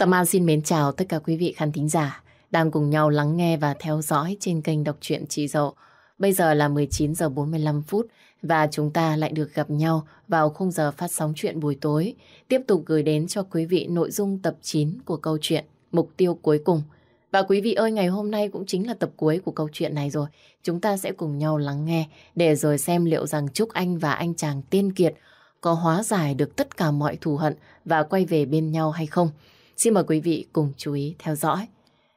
Tâm An xin mến chào tất cả quý vị khán thính giả đang cùng nhau lắng nghe và theo dõi trên kênh đọc truyện Chị Dậu. Bây giờ là 19 giờ 45 phút và chúng ta lại được gặp nhau vào khung giờ phát sóng chuyện buổi tối, tiếp tục gửi đến cho quý vị nội dung tập 9 của câu chuyện Mục tiêu cuối cùng. Và quý vị ơi, ngày hôm nay cũng chính là tập cuối của câu chuyện này rồi. Chúng ta sẽ cùng nhau lắng nghe để rồi xem liệu rằng Trúc Anh và anh chàng Tiên Kiệt có hóa giải được tất cả mọi thù hận và quay về bên nhau hay không. Xin mời quý vị cùng chú ý theo dõi.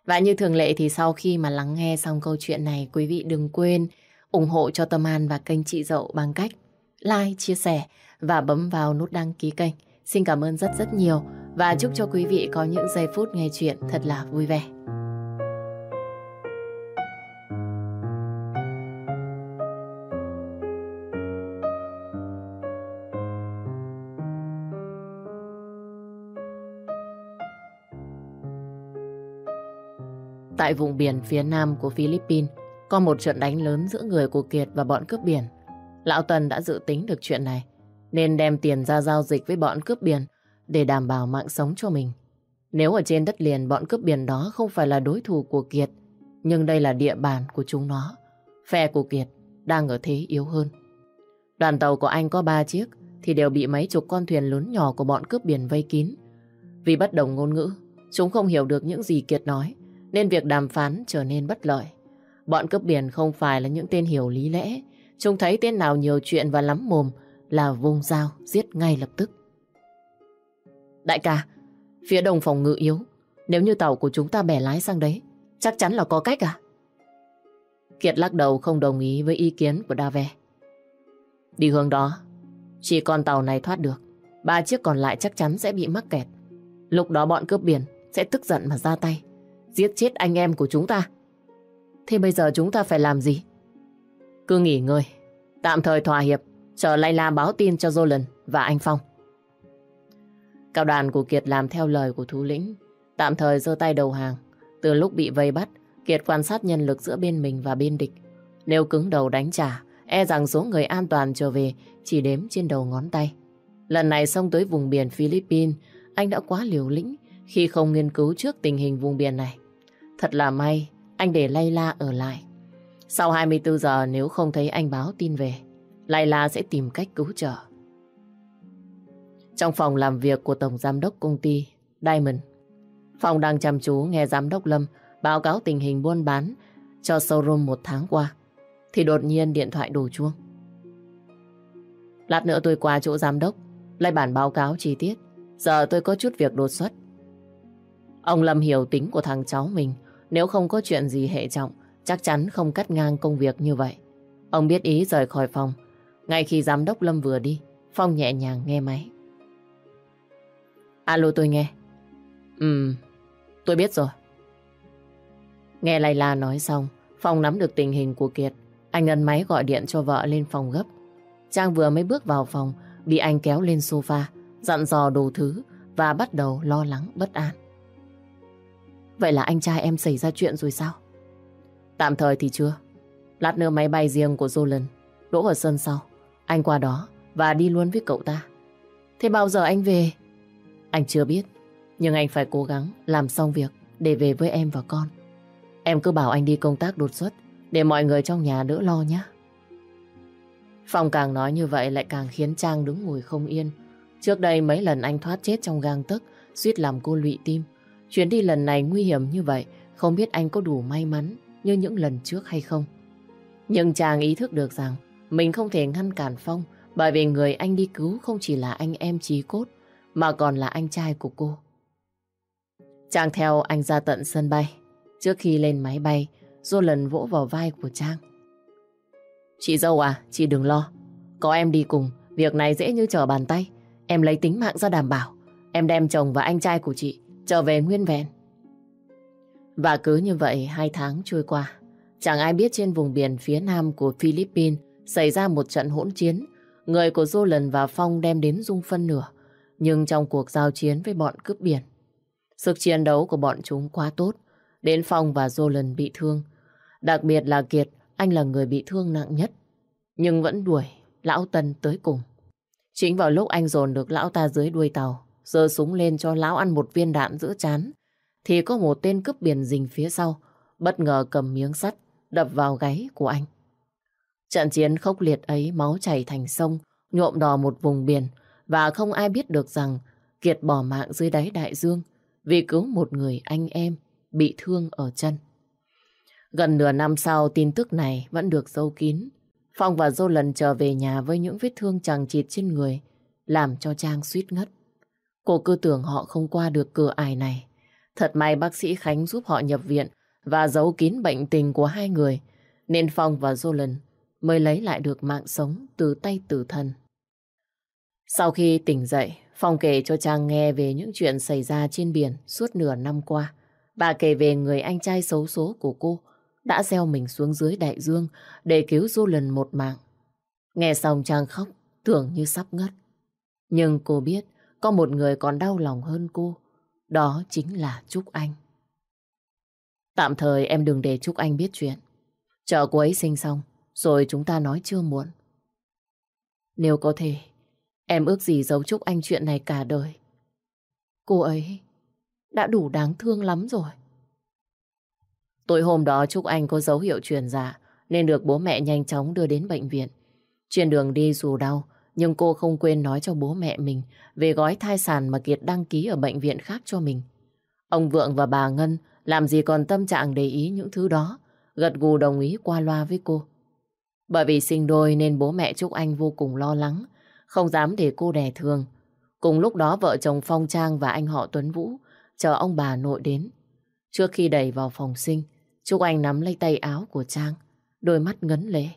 Và như thường lệ thì sau khi mà lắng nghe xong câu chuyện này, quý vị đừng quên ủng hộ cho Tâm An và kênh Chị Dậu bằng cách like, chia sẻ và bấm vào nút đăng ký kênh. Xin cảm ơn rất rất nhiều và chúc cho quý vị có những giây phút nghe chuyện thật là vui vẻ. Tại vùng biển phía nam của Philippines, có một trận đánh lớn giữa người của Kiệt và bọn cướp biển. Lão Tần đã dự tính được chuyện này, nên đem tiền ra giao dịch với bọn cướp biển để đảm bảo mạng sống cho mình. Nếu ở trên đất liền bọn cướp biển đó không phải là đối thủ của Kiệt, nhưng đây là địa bàn của chúng nó. Phe của Kiệt đang ở thế yếu hơn. Đoàn tàu của anh có ba chiếc thì đều bị mấy chục con thuyền lớn nhỏ của bọn cướp biển vây kín. Vì bất đồng ngôn ngữ, chúng không hiểu được những gì Kiệt nói, nên việc đàm phán trở nên bất lợi. Bọn cướp biển không phải là những tên hiểu lý lẽ. Chúng thấy tên nào nhiều chuyện và lắm mồm là vung dao giết ngay lập tức. Đại ca, phía đồng phòng ngự yếu. Nếu như tàu của chúng ta bẻ lái sang đấy, chắc chắn là có cách à? Kiệt lắc đầu không đồng ý với ý kiến của Đa Ve. Đi hướng đó, chỉ còn tàu này thoát được. Ba chiếc còn lại chắc chắn sẽ bị mắc kẹt. Lúc đó bọn cướp biển sẽ tức giận mà ra tay. Giết chết anh em của chúng ta. Thế bây giờ chúng ta phải làm gì? Cứ nghỉ ngơi, tạm thời thỏa hiệp, chờ Layla báo tin cho Jolan và anh Phong. Cao đoàn của Kiệt làm theo lời của thú lĩnh, tạm thời giơ tay đầu hàng. Từ lúc bị vây bắt, Kiệt quan sát nhân lực giữa bên mình và bên địch. Nếu cứng đầu đánh trả, e rằng số người an toàn trở về chỉ đếm trên đầu ngón tay. Lần này xông tới vùng biển Philippines, anh đã quá liều lĩnh khi không nghiên cứu trước tình hình vùng biển này. Thật là may anh để Layla ở lại. Sau 24 giờ nếu không thấy anh báo tin về, Layla sẽ tìm cách cứu trợ. Trong phòng làm việc của Tổng Giám đốc công ty Diamond, Phòng đang chăm chú nghe Giám đốc Lâm báo cáo tình hình buôn bán cho showroom một tháng qua, thì đột nhiên điện thoại đổ chuông. Lát nữa tôi qua chỗ Giám đốc, lấy bản báo cáo chi tiết. Giờ tôi có chút việc đột xuất. Ông Lâm hiểu tính của thằng cháu mình, nếu không có chuyện gì hệ trọng, chắc chắn không cắt ngang công việc như vậy. Ông biết ý rời khỏi phòng. Ngay khi giám đốc Lâm vừa đi, Phong nhẹ nhàng nghe máy. Alo tôi nghe. Ừm, tôi biết rồi. Nghe Layla nói xong, Phong nắm được tình hình của Kiệt. Anh ấn máy gọi điện cho vợ lên phòng gấp. Trang vừa mới bước vào phòng, bị anh kéo lên sofa, dặn dò đồ thứ và bắt đầu lo lắng bất an. Vậy là anh trai em xảy ra chuyện rồi sao? Tạm thời thì chưa. Lát nữa máy bay riêng của Jolan đỗ ở sân sau. Anh qua đó và đi luôn với cậu ta. Thế bao giờ anh về? Anh chưa biết. Nhưng anh phải cố gắng làm xong việc để về với em và con. Em cứ bảo anh đi công tác đột xuất để mọi người trong nhà đỡ lo nhé. Phong càng nói như vậy lại càng khiến Trang đứng ngồi không yên. Trước đây mấy lần anh thoát chết trong gang tấc, suýt làm cô lụy tim. Chuyến đi lần này nguy hiểm như vậy, không biết anh có đủ may mắn như những lần trước hay không. Nhưng chàng ý thức được rằng mình không thể ngăn cản Phong bởi vì người anh đi cứu không chỉ là anh em trí cốt mà còn là anh trai của cô. Chàng theo anh ra tận sân bay. Trước khi lên máy bay, Dô lần vỗ vào vai của Trang. Chị dâu à, chị đừng lo. Có em đi cùng, việc này dễ như trở bàn tay. Em lấy tính mạng ra đảm bảo. Em đem chồng và anh trai của chị trở về nguyên vẹn. Và cứ như vậy hai tháng trôi qua, chẳng ai biết trên vùng biển phía nam của Philippines xảy ra một trận hỗn chiến. Người của Jolan và Phong đem đến dung phân nửa, nhưng trong cuộc giao chiến với bọn cướp biển. Sức chiến đấu của bọn chúng quá tốt, đến Phong và Jolan bị thương. Đặc biệt là Kiệt, anh là người bị thương nặng nhất, nhưng vẫn đuổi Lão Tân tới cùng. Chính vào lúc anh dồn được Lão ta dưới đuôi tàu, giơ súng lên cho lão ăn một viên đạn giữa chán, thì có một tên cướp biển rình phía sau, bất ngờ cầm miếng sắt, đập vào gáy của anh. Trận chiến khốc liệt ấy máu chảy thành sông, nhuộm đỏ một vùng biển, và không ai biết được rằng Kiệt bỏ mạng dưới đáy đại dương vì cứu một người anh em bị thương ở chân. Gần nửa năm sau, tin tức này vẫn được giấu kín. Phong và Dô lần trở về nhà với những vết thương chằng chịt trên người, làm cho Trang suýt ngất. Cô cứ tưởng họ không qua được cửa ải này. Thật may bác sĩ Khánh giúp họ nhập viện và giấu kín bệnh tình của hai người, nên Phong và Dô mới lấy lại được mạng sống từ tay tử thần. Sau khi tỉnh dậy, Phong kể cho Trang nghe về những chuyện xảy ra trên biển suốt nửa năm qua. Bà kể về người anh trai xấu số của cô đã gieo mình xuống dưới đại dương để cứu Du một mạng. Nghe xong Trang khóc, tưởng như sắp ngất. Nhưng cô biết có một người còn đau lòng hơn cô. Đó chính là Trúc Anh. Tạm thời em đừng để Trúc Anh biết chuyện. Chờ cô ấy sinh xong, rồi chúng ta nói chưa muộn. Nếu có thể, em ước gì giấu Trúc Anh chuyện này cả đời. Cô ấy đã đủ đáng thương lắm rồi. Tối hôm đó Trúc Anh có dấu hiệu truyền dạ nên được bố mẹ nhanh chóng đưa đến bệnh viện. Trên đường đi dù đau nhưng cô không quên nói cho bố mẹ mình về gói thai sản mà Kiệt đăng ký ở bệnh viện khác cho mình. Ông Vượng và bà Ngân làm gì còn tâm trạng để ý những thứ đó, gật gù đồng ý qua loa với cô. Bởi vì sinh đôi nên bố mẹ Trúc Anh vô cùng lo lắng, không dám để cô đẻ thường. Cùng lúc đó vợ chồng Phong Trang và anh họ Tuấn Vũ chờ ông bà nội đến. Trước khi đẩy vào phòng sinh, Trúc Anh nắm lấy tay áo của Trang, đôi mắt ngấn lệ.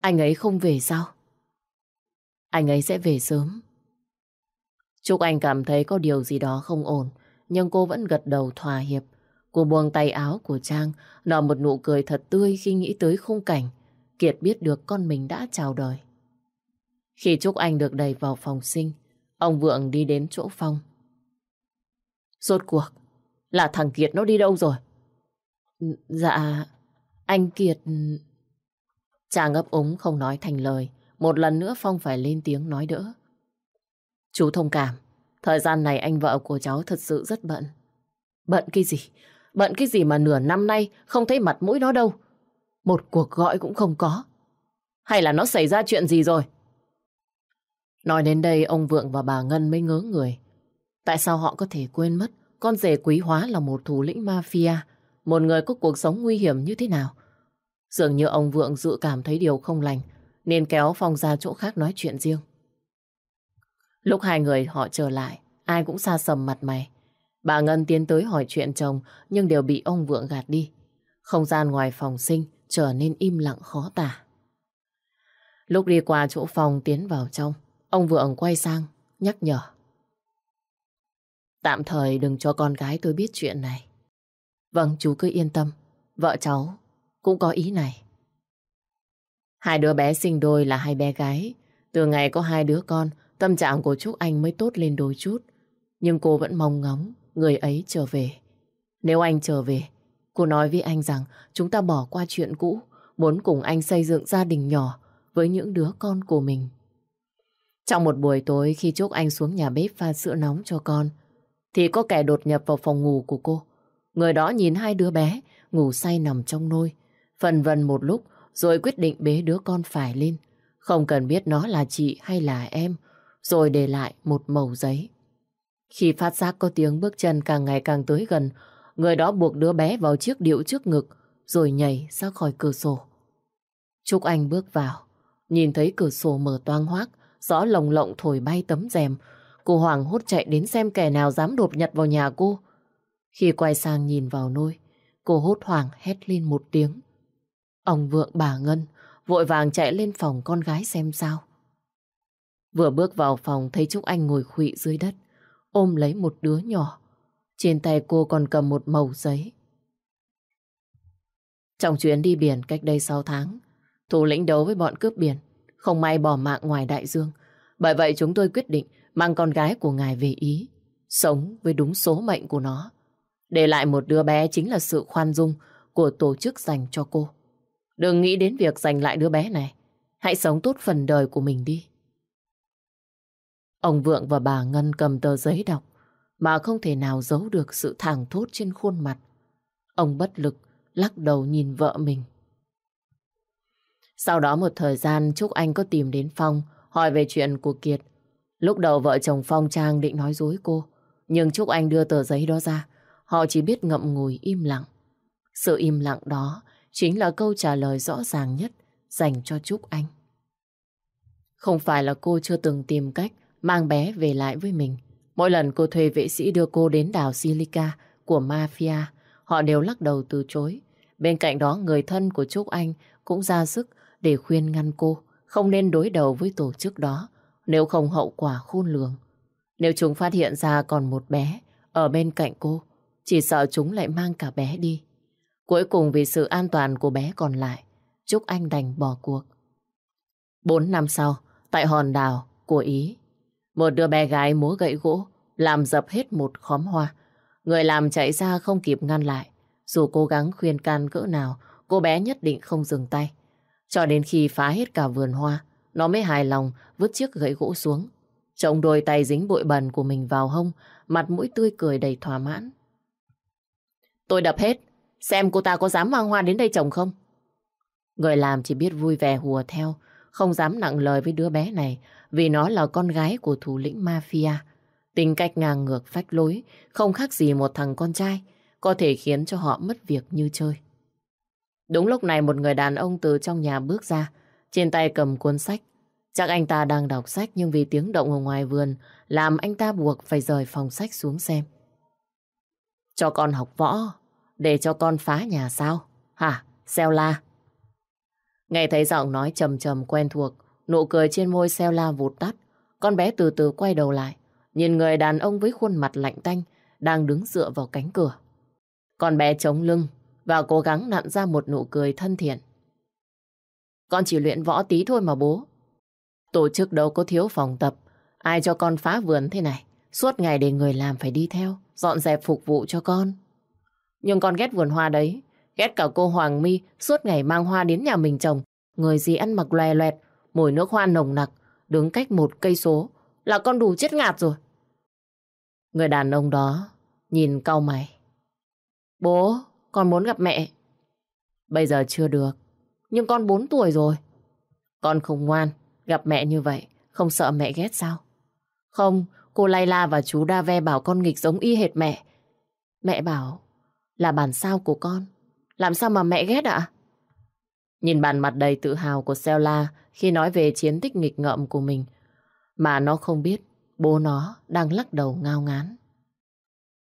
Anh ấy không về sao? Anh ấy sẽ về sớm. Trúc Anh cảm thấy có điều gì đó không ổn, nhưng cô vẫn gật đầu thỏa hiệp. Cô buông tay áo của Trang, nở một nụ cười thật tươi khi nghĩ tới khung cảnh. Kiệt biết được con mình đã chào đời. Khi Trúc Anh được đẩy vào phòng sinh, ông Vượng đi đến chỗ Phong. Rốt cuộc, là thằng Kiệt nó đi đâu rồi? Dạ, anh Kiệt... Trang ấp úng không nói thành lời. Một lần nữa Phong phải lên tiếng nói đỡ. Chú thông cảm, thời gian này anh vợ của cháu thật sự rất bận. Bận cái gì? Bận cái gì mà nửa năm nay không thấy mặt mũi nó đâu. Một cuộc gọi cũng không có. Hay là nó xảy ra chuyện gì rồi? Nói đến đây ông Vượng và bà Ngân mới ngớ người. Tại sao họ có thể quên mất con rể quý hóa là một thủ lĩnh mafia, một người có cuộc sống nguy hiểm như thế nào? Dường như ông Vượng dự cảm thấy điều không lành, nên kéo Phong ra chỗ khác nói chuyện riêng. Lúc hai người họ trở lại, ai cũng xa sầm mặt mày. Bà Ngân tiến tới hỏi chuyện chồng, nhưng đều bị ông Vượng gạt đi. Không gian ngoài phòng sinh trở nên im lặng khó tả. Lúc đi qua chỗ phòng tiến vào trong, ông Vượng quay sang, nhắc nhở. Tạm thời đừng cho con gái tôi biết chuyện này. Vâng, chú cứ yên tâm. Vợ cháu cũng có ý này. Hai đứa bé sinh đôi là hai bé gái. Từ ngày có hai đứa con, tâm trạng của Trúc Anh mới tốt lên đôi chút. Nhưng cô vẫn mong ngóng người ấy trở về. Nếu anh trở về, cô nói với anh rằng chúng ta bỏ qua chuyện cũ, muốn cùng anh xây dựng gia đình nhỏ với những đứa con của mình. Trong một buổi tối khi Trúc Anh xuống nhà bếp pha sữa nóng cho con, thì có kẻ đột nhập vào phòng ngủ của cô. Người đó nhìn hai đứa bé ngủ say nằm trong nôi, phần vần một lúc rồi quyết định bế đứa con phải lên. Không cần biết nó là chị hay là em, rồi để lại một mẩu giấy. Khi phát giác có tiếng bước chân càng ngày càng tới gần, người đó buộc đứa bé vào chiếc điệu trước ngực, rồi nhảy ra khỏi cửa sổ. Trúc Anh bước vào, nhìn thấy cửa sổ mở toang hoác, gió lồng lộng thổi bay tấm rèm. Cô Hoàng hốt chạy đến xem kẻ nào dám đột nhập vào nhà cô. Khi quay sang nhìn vào nôi, cô hốt hoảng hét lên một tiếng. Ông Vượng bà Ngân vội vàng chạy lên phòng con gái xem sao. Vừa bước vào phòng thấy Trúc Anh ngồi khụy dưới đất, ôm lấy một đứa nhỏ. Trên tay cô còn cầm một mẩu giấy. Trong chuyến đi biển cách đây 6 tháng, thủ lĩnh đấu với bọn cướp biển, không may bỏ mạng ngoài đại dương. Bởi vậy chúng tôi quyết định mang con gái của ngài về Ý, sống với đúng số mệnh của nó. Để lại một đứa bé chính là sự khoan dung của tổ chức dành cho cô. Đừng nghĩ đến việc giành lại đứa bé này. Hãy sống tốt phần đời của mình đi. Ông Vượng và bà Ngân cầm tờ giấy đọc mà không thể nào giấu được sự thẳng thốt trên khuôn mặt. Ông bất lực lắc đầu nhìn vợ mình. Sau đó một thời gian Trúc Anh có tìm đến Phong hỏi về chuyện của Kiệt. Lúc đầu vợ chồng Phong Trang định nói dối cô, nhưng Trúc Anh đưa tờ giấy đó ra, họ chỉ biết ngậm ngùi im lặng. Sự im lặng đó chính là câu trả lời rõ ràng nhất dành cho Trúc Anh. Không phải là cô chưa từng tìm cách mang bé về lại với mình. Mỗi lần cô thuê vệ sĩ đưa cô đến đảo Silica của mafia, họ đều lắc đầu từ chối. Bên cạnh đó người thân của Trúc Anh cũng ra sức để khuyên ngăn cô không nên đối đầu với tổ chức đó, nếu không hậu quả khôn lường. Nếu chúng phát hiện ra còn một bé ở bên cạnh cô, chỉ sợ chúng lại mang cả bé đi. Cuối cùng vì sự an toàn của bé còn lại, Trúc Anh đành bỏ cuộc. Bốn năm sau, tại hòn đảo của Ý, một đứa bé gái múa gậy gỗ làm dập hết một khóm hoa. Người làm chạy ra không kịp ngăn lại. Dù cố gắng khuyên can cỡ nào, cô bé nhất định không dừng tay. Cho đến khi phá hết cả vườn hoa, nó mới hài lòng vứt chiếc gậy gỗ xuống. Trông đôi tay dính bụi bẩn của mình vào hông, mặt mũi tươi cười đầy thỏa mãn. Tôi đập hết, xem cô ta có dám mang hoa đến đây trồng không? Người làm chỉ biết vui vẻ hùa theo, không dám nặng lời với đứa bé này vì nó là con gái của thủ lĩnh mafia. Tính cách ngang ngược phách lối, không khác gì một thằng con trai, có thể khiến cho họ mất việc như chơi. Đúng lúc này một người đàn ông từ trong nhà bước ra, trên tay cầm cuốn sách. Chắc anh ta đang đọc sách nhưng vì tiếng động ở ngoài vườn làm anh ta buộc phải rời phòng sách xuống xem. Cho con học võ, để cho con phá nhà sao? Hả? Xeo la. Nghe thấy giọng nói trầm trầm quen thuộc, nụ cười trên môi xeo la vụt tắt. Con bé từ từ quay đầu lại, nhìn người đàn ông với khuôn mặt lạnh tanh đang đứng dựa vào cánh cửa. Con bé chống lưng và cố gắng nặn ra một nụ cười thân thiện. Con chỉ luyện võ tí thôi mà bố. Tổ chức đâu có thiếu phòng tập, ai cho con phá vườn thế này, suốt ngày để người làm phải đi theo, dọn dẹp phục vụ cho con. Nhưng con ghét vườn hoa đấy, ghét cả cô Hoàng My suốt ngày mang hoa đến nhà mình trồng, người gì ăn mặc loè loẹt, mùi nước hoa nồng nặc, đứng cách một cây số là con đủ chết ngạt rồi. Người đàn ông đó nhìn cau mày. Bố, con muốn gặp mẹ. Bây giờ chưa được, nhưng con 4 tuổi rồi. Con không ngoan, gặp mẹ như vậy, không sợ mẹ ghét sao? Không, cô Layla và chú Dave bảo con nghịch giống y hệt mẹ. Mẹ bảo là bản sao của con. Làm sao mà mẹ ghét ạ? Nhìn bàn mặt đầy tự hào của Sela khi nói về chiến tích nghịch ngợm của mình, mà nó không biết bố nó đang lắc đầu ngao ngán.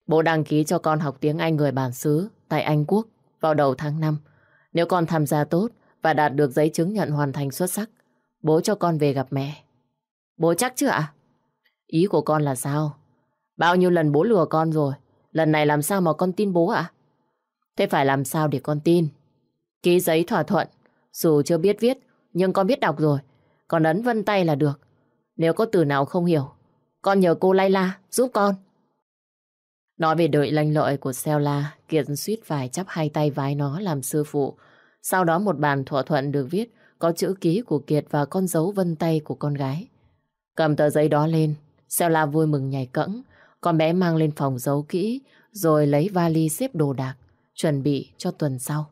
Bố đăng ký cho con học tiếng Anh người bản xứ tại Anh Quốc vào đầu tháng 5. Nếu con tham gia tốt và đạt được giấy chứng nhận hoàn thành xuất sắc, bố cho con về gặp mẹ. Bố chắc chứ ạ? Ý của con là sao? Bao nhiêu lần bố lừa con rồi, lần này làm sao mà con tin bố ạ? Thế phải làm sao để con tin? Ký giấy thỏa thuận, dù chưa biết viết, nhưng con biết đọc rồi. Con ấn vân tay là được. Nếu có từ nào không hiểu, con nhờ cô Layla giúp con. Nói về đội lanh lợi của Sela, Kiệt suýt phải chắp hai tay vái nó làm sư phụ. Sau đó một bàn thỏa thuận được viết có chữ ký của Kiệt và con dấu vân tay của con gái. Cầm tờ giấy đó lên, Sela vui mừng nhảy cẫng. Con bé mang lên phòng giấu kỹ, rồi lấy vali xếp đồ đạc, chuẩn bị cho tuần sau.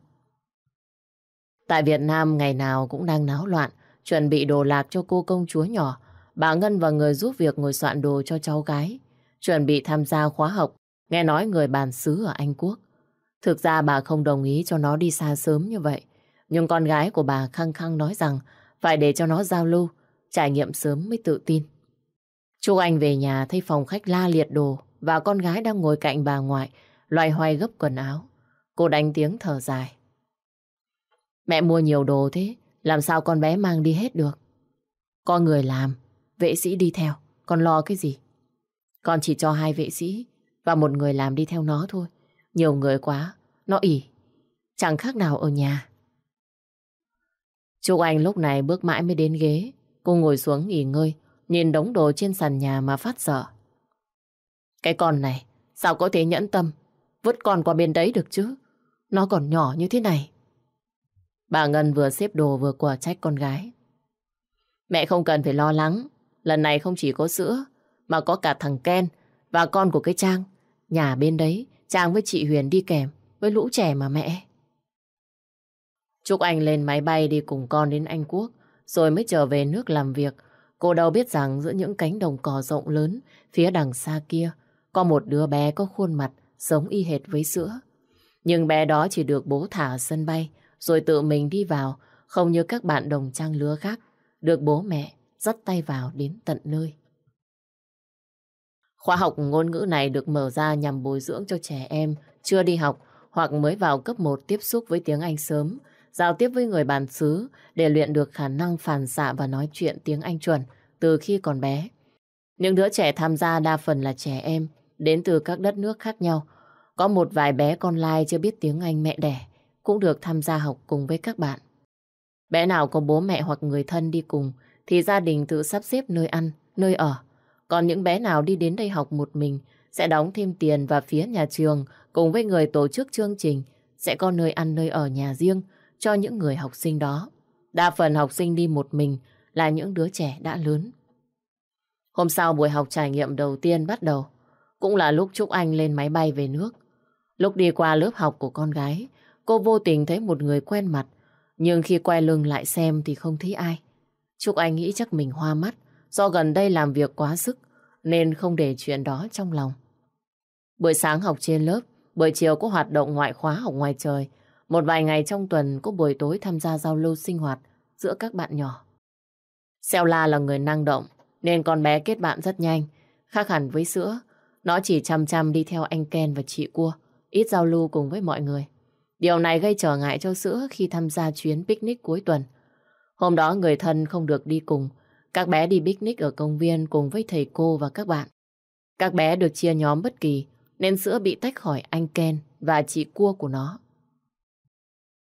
Tại Việt Nam ngày nào cũng đang náo loạn, chuẩn bị đồ lạc cho cô công chúa nhỏ. Bà Ngân và người giúp việc ngồi soạn đồ cho cháu gái. Chuẩn bị tham gia khóa học, nghe nói người bàn xứ ở Anh Quốc. Thực ra bà không đồng ý cho nó đi xa sớm như vậy. Nhưng con gái của bà khăng khăng nói rằng phải để cho nó giao lưu, trải nghiệm sớm mới tự tin. Chú Anh về nhà thấy phòng khách la liệt đồ và con gái đang ngồi cạnh bà ngoại, loay hoay gấp quần áo. Cô đánh tiếng thở dài. Mẹ mua nhiều đồ thế, làm sao con bé mang đi hết được? Con người làm, vệ sĩ đi theo, con lo cái gì? Con chỉ cho hai vệ sĩ và một người làm đi theo nó thôi. Nhiều người quá, nó ỉ. Chẳng khác nào ở nhà. Trúc Anh lúc này bước mãi mới đến ghế. Cô ngồi xuống nghỉ ngơi, nhìn đống đồ trên sàn nhà mà phát sợ. Cái con này, sao có thể nhẫn tâm, vứt con qua bên đấy được chứ? Nó còn nhỏ như thế này. Bà Ngân vừa xếp đồ vừa quả trách con gái. Mẹ không cần phải lo lắng. lần này không chỉ có sữa, mà có cả thằng Ken và con của cái Trang. Nhà bên đấy, Trang với chị Huyền đi kèm với lũ trẻ mà mẹ. Trúc Anh lên máy bay đi cùng con đến Anh Quốc, rồi mới trở về nước làm việc. Cô đâu biết rằng giữa những cánh đồng cỏ rộng lớn, phía đằng xa kia, có một đứa bé có khuôn mặt giống y hệt với sữa. Nhưng bé đó chỉ được bố thả ở sân bay, rồi tự mình đi vào, không như các bạn đồng trang lứa khác, được bố mẹ dắt tay vào đến tận nơi. Khóa học ngôn ngữ này được mở ra nhằm bồi dưỡng cho trẻ em chưa đi học hoặc mới vào cấp 1 tiếp xúc với tiếng Anh sớm, giao tiếp với người bản xứ để luyện được khả năng phản xạ và nói chuyện tiếng Anh chuẩn từ khi còn bé. Những đứa trẻ tham gia đa phần là trẻ em đến từ các đất nước khác nhau. Có một vài bé con lai chưa biết tiếng Anh mẹ đẻ cũng được tham gia học cùng với các bạn. Bé nào có bố mẹ hoặc người thân đi cùng thì gia đình tự sắp xếp nơi ăn, nơi ở. Còn những bé nào đi đến đây học một mình sẽ đóng thêm tiền và phía nhà trường cùng với người tổ chức chương trình sẽ có nơi ăn nơi ở nhà riêng cho những người học sinh đó. Đa phần học sinh đi một mình là những đứa trẻ đã lớn. Hôm sau buổi học trải nghiệm đầu tiên bắt đầu, cũng là lúc Trúc Anh lên máy bay về nước. Lúc đi qua lớp học của con gái, cô vô tình thấy một người quen mặt, nhưng khi quay lưng lại xem thì không thấy ai. Trúc Anh nghĩ chắc mình hoa mắt, do gần đây làm việc quá sức, nên không để chuyện đó trong lòng. Buổi sáng học trên lớp, buổi chiều có hoạt động ngoại khóa học ngoài trời, một vài ngày trong tuần có buổi tối tham gia giao lưu sinh hoạt giữa các bạn nhỏ. Xeo La là người năng động, nên con bé kết bạn rất nhanh. Khác hẳn với sữa, nó chỉ chăm chăm đi theo anh Ken và chị Cua, ít giao lưu cùng với mọi người. Điều này gây trở ngại cho sữa khi tham gia chuyến picnic cuối tuần. Hôm đó người thân không được đi cùng, các bé đi picnic ở công viên cùng với thầy cô và các bạn. Các bé được chia nhóm bất kỳ, nên sữa bị tách khỏi anh Ken và chị Cua của nó.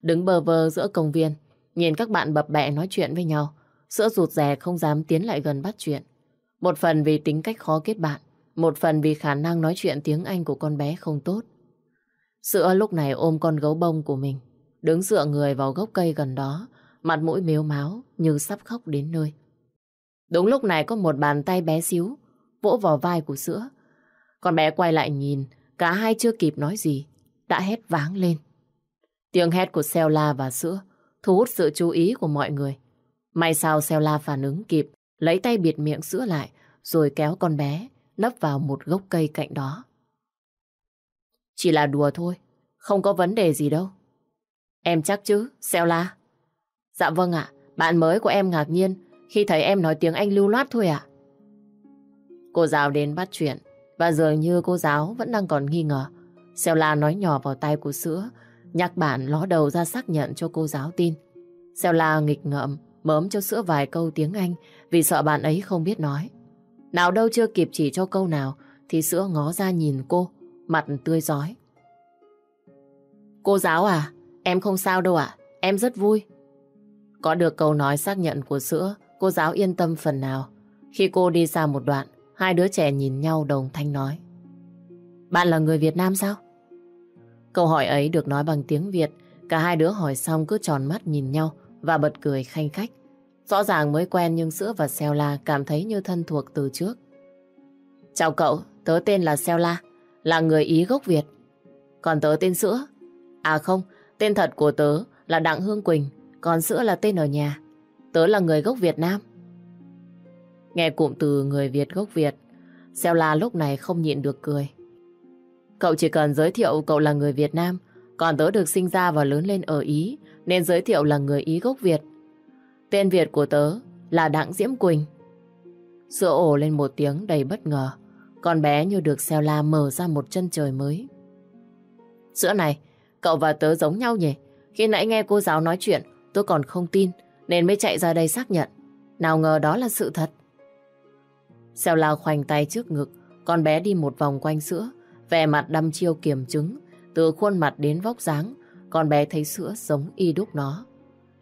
Đứng bờ vơ giữa công viên, nhìn các bạn bập bẹ nói chuyện với nhau, sữa rụt rè không dám tiến lại gần bắt chuyện. Một phần vì tính cách khó kết bạn, một phần vì khả năng nói chuyện tiếng Anh của con bé không tốt. Sữa lúc này ôm con gấu bông của mình, đứng dựa người vào gốc cây gần đó, mặt mũi mếu máu như sắp khóc đến nơi. Đúng lúc này có một bàn tay bé xíu vỗ vào vai của sữa. Con bé quay lại nhìn, cả hai chưa kịp nói gì, đã hét váng lên. Tiếng hét của Xeo La và sữa thu hút sự chú ý của mọi người. May sao Xeo La phản ứng kịp, lấy tay bịt miệng sữa lại, rồi kéo con bé nấp vào một gốc cây cạnh đó. Chỉ là đùa thôi, không có vấn đề gì đâu. Em chắc chứ, Xeo La? Dạ vâng ạ, bạn mới của em ngạc nhiên khi thấy em nói tiếng Anh lưu loát thôi ạ. Cô giáo đến bắt chuyện và dường như cô giáo vẫn đang còn nghi ngờ. Xeo La nói nhỏ vào tay của sữa nhạc bạn ló đầu ra xác nhận cho cô giáo tin. Xeo La nghịch ngợm mớm cho sữa vài câu tiếng Anh vì sợ bạn ấy không biết nói. Nào đâu chưa kịp chỉ cho câu nào thì sữa ngó ra nhìn cô, mặt tươi giói. Cô giáo à, em không sao đâu ạ, em rất vui. Có được câu nói xác nhận của sữa, cô giáo yên tâm phần nào. Khi cô đi xa một đoạn, hai đứa trẻ nhìn nhau đồng thanh nói. Bạn là người Việt Nam sao? Câu hỏi ấy được nói bằng tiếng Việt, cả hai đứa hỏi xong cứ tròn mắt nhìn nhau và bật cười khanh khách. Rõ ràng mới quen nhưng Sữa và Xeo La cảm thấy như thân thuộc từ trước. Chào cậu, tớ tên là Xeo La, là người Ý gốc Việt. Còn tớ tên Sữa. À không, tên thật của tớ là Đặng Hương Quỳnh, còn Sữa là tên ở nhà. Tớ là người gốc Việt Nam. Nghe cụm từ người Việt gốc Việt, Xeo La lúc này không nhịn được cười. Cậu chỉ cần giới thiệu cậu là người Việt Nam, còn tớ được sinh ra và lớn lên ở Ý, nên giới thiệu là người Ý gốc Việt. Tên Việt của tớ là Đặng Diễm Quỳnh. Sữa ổ lên một tiếng đầy bất ngờ, con bé như được xeo la mở ra một chân trời mới. Sữa này, cậu và tớ giống nhau nhỉ? Khi nãy nghe cô giáo nói chuyện, tôi còn không tin, nên mới chạy ra đây xác nhận. Nào ngờ đó là sự thật. Xeo la khoanh tay trước ngực, con bé đi một vòng quanh sữa, vẻ mặt đăm chiêu kiểm chứng, từ khuôn mặt đến vóc dáng, con bé thấy sữa giống y đúc nó.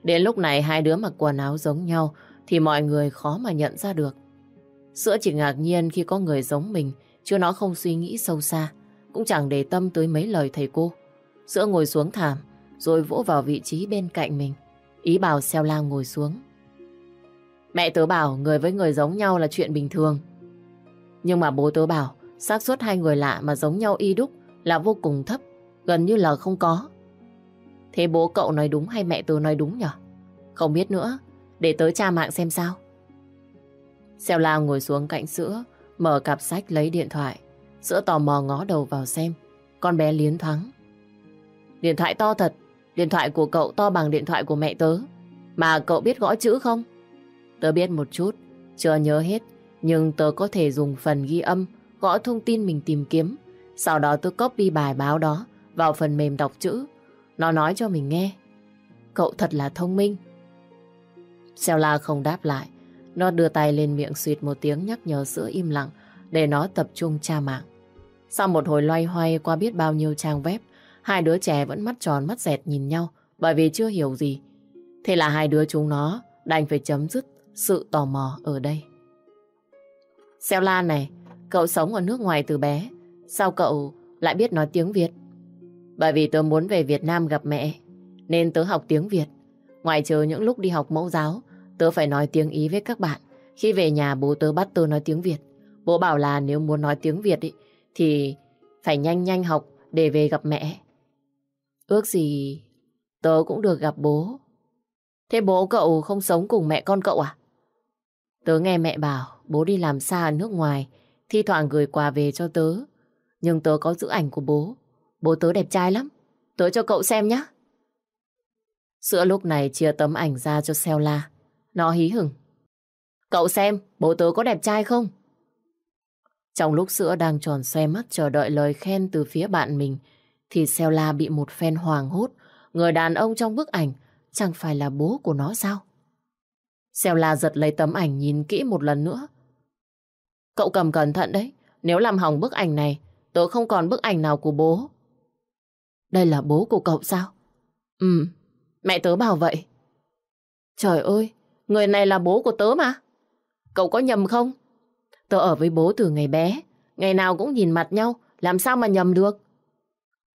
Đến lúc này hai đứa mặc quần áo giống nhau thì mọi người khó mà nhận ra được. Sữa chỉ ngạc nhiên khi có người giống mình, chứ nó không suy nghĩ sâu xa, cũng chẳng để tâm tới mấy lời thầy cô. Sữa ngồi xuống thảm, rồi vỗ vào vị trí bên cạnh mình. Ý bảo xeo lang ngồi xuống. Mẹ tớ bảo người với người giống nhau là chuyện bình thường. Nhưng mà bố tớ bảo xác suất hai người lạ mà giống nhau y đúc là vô cùng thấp, gần như là không có. Thế bố cậu nói đúng hay mẹ tớ nói đúng nhở? Không biết nữa, để tớ tra mạng xem sao. Xeo lao ngồi xuống cạnh sữa, mở cặp sách lấy điện thoại. Sữa tò mò ngó đầu vào xem, con bé liến thoáng. Điện thoại to thật, điện thoại của cậu to bằng điện thoại của mẹ tớ. Mà cậu biết gõ chữ không? Tớ biết một chút, chưa nhớ hết, nhưng tớ có thể dùng phần ghi âm, gõ thông tin mình tìm kiếm. Sau đó tôi copy bài báo đó vào phần mềm đọc chữ. Nó nói cho mình nghe. Cậu thật là thông minh. Xeo la không đáp lại. Nó đưa tay lên miệng suyệt một tiếng nhắc nhở sữa im lặng để nó tập trung tra mạng. Sau một hồi loay hoay qua biết bao nhiêu trang web, hai đứa trẻ vẫn mắt tròn mắt dẹt nhìn nhau bởi vì chưa hiểu gì. Thế là hai đứa chúng nó đành phải chấm dứt sự tò mò ở đây. Xeo la này, cậu sống ở nước ngoài từ bé. Sao cậu lại biết nói tiếng Việt? Bởi vì tớ muốn về Việt Nam gặp mẹ, nên tớ học tiếng Việt. Ngoài trừ những lúc đi học mẫu giáo, tớ phải nói tiếng Ý với các bạn. Khi về nhà bố tớ bắt tớ nói tiếng Việt. Bố bảo là nếu muốn nói tiếng Việt ý, thì phải nhanh nhanh học để về gặp mẹ. Ước gì tớ cũng được gặp bố. Thế bố cậu không sống cùng mẹ con cậu à? Tớ nghe mẹ bảo bố đi làm xa ở nước ngoài, thi thoảng gửi quà về cho tớ. Nhưng tớ có giữ ảnh của bố. Bố tớ đẹp trai lắm. Tớ cho cậu xem nhé. Sữa lúc này chia tấm ảnh ra cho Xeo La. Nó hí hửng. Cậu xem, bố tớ có đẹp trai không? Trong lúc sữa đang tròn xoe mắt chờ đợi lời khen từ phía bạn mình, thì Xeo La bị một phen hoàng hốt. Người đàn ông trong bức ảnh chẳng phải là bố của nó sao? Xeo La giật lấy tấm ảnh nhìn kỹ một lần nữa. Cậu cầm cẩn thận đấy. Nếu làm hỏng bức ảnh này, tớ không còn bức ảnh nào của bố. Đây là bố của cậu sao? Ừ, mẹ tớ bảo vậy. Trời ơi, người này là bố của tớ mà. Cậu có nhầm không? Tớ ở với bố từ ngày bé, ngày nào cũng nhìn mặt nhau, làm sao mà nhầm được?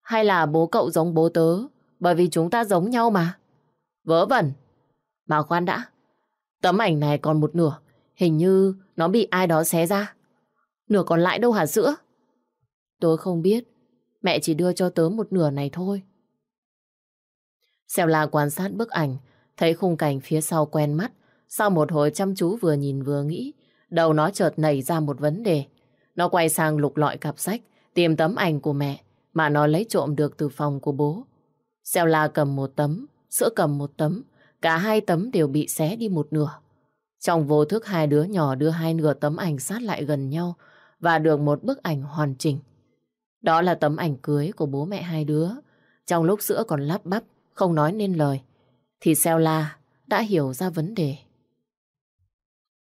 Hay là bố cậu giống bố tớ, bởi vì chúng ta giống nhau mà? Vớ vẩn. Mà khoan đã, tấm ảnh này còn một nửa, hình như nó bị ai đó xé ra. Nửa còn lại đâu hả sữa? Tớ không biết, mẹ chỉ đưa cho tớ một nửa này thôi. Xèo la quan sát bức ảnh, thấy khung cảnh phía sau quen mắt. Sau một hồi chăm chú vừa nhìn vừa nghĩ, đầu nó chợt nảy ra một vấn đề. Nó quay sang lục lọi cặp sách, tìm tấm ảnh của mẹ mà nó lấy trộm được từ phòng của bố. Xeo la cầm một tấm, sữa cầm một tấm, cả hai tấm đều bị xé đi một nửa. Trong vô thức hai đứa nhỏ đưa hai nửa tấm ảnh sát lại gần nhau và được một bức ảnh hoàn chỉnh. Đó là tấm ảnh cưới của bố mẹ hai đứa. Trong lúc sữa còn lắp bắp, không nói nên lời, thì Xeo La đã hiểu ra vấn đề.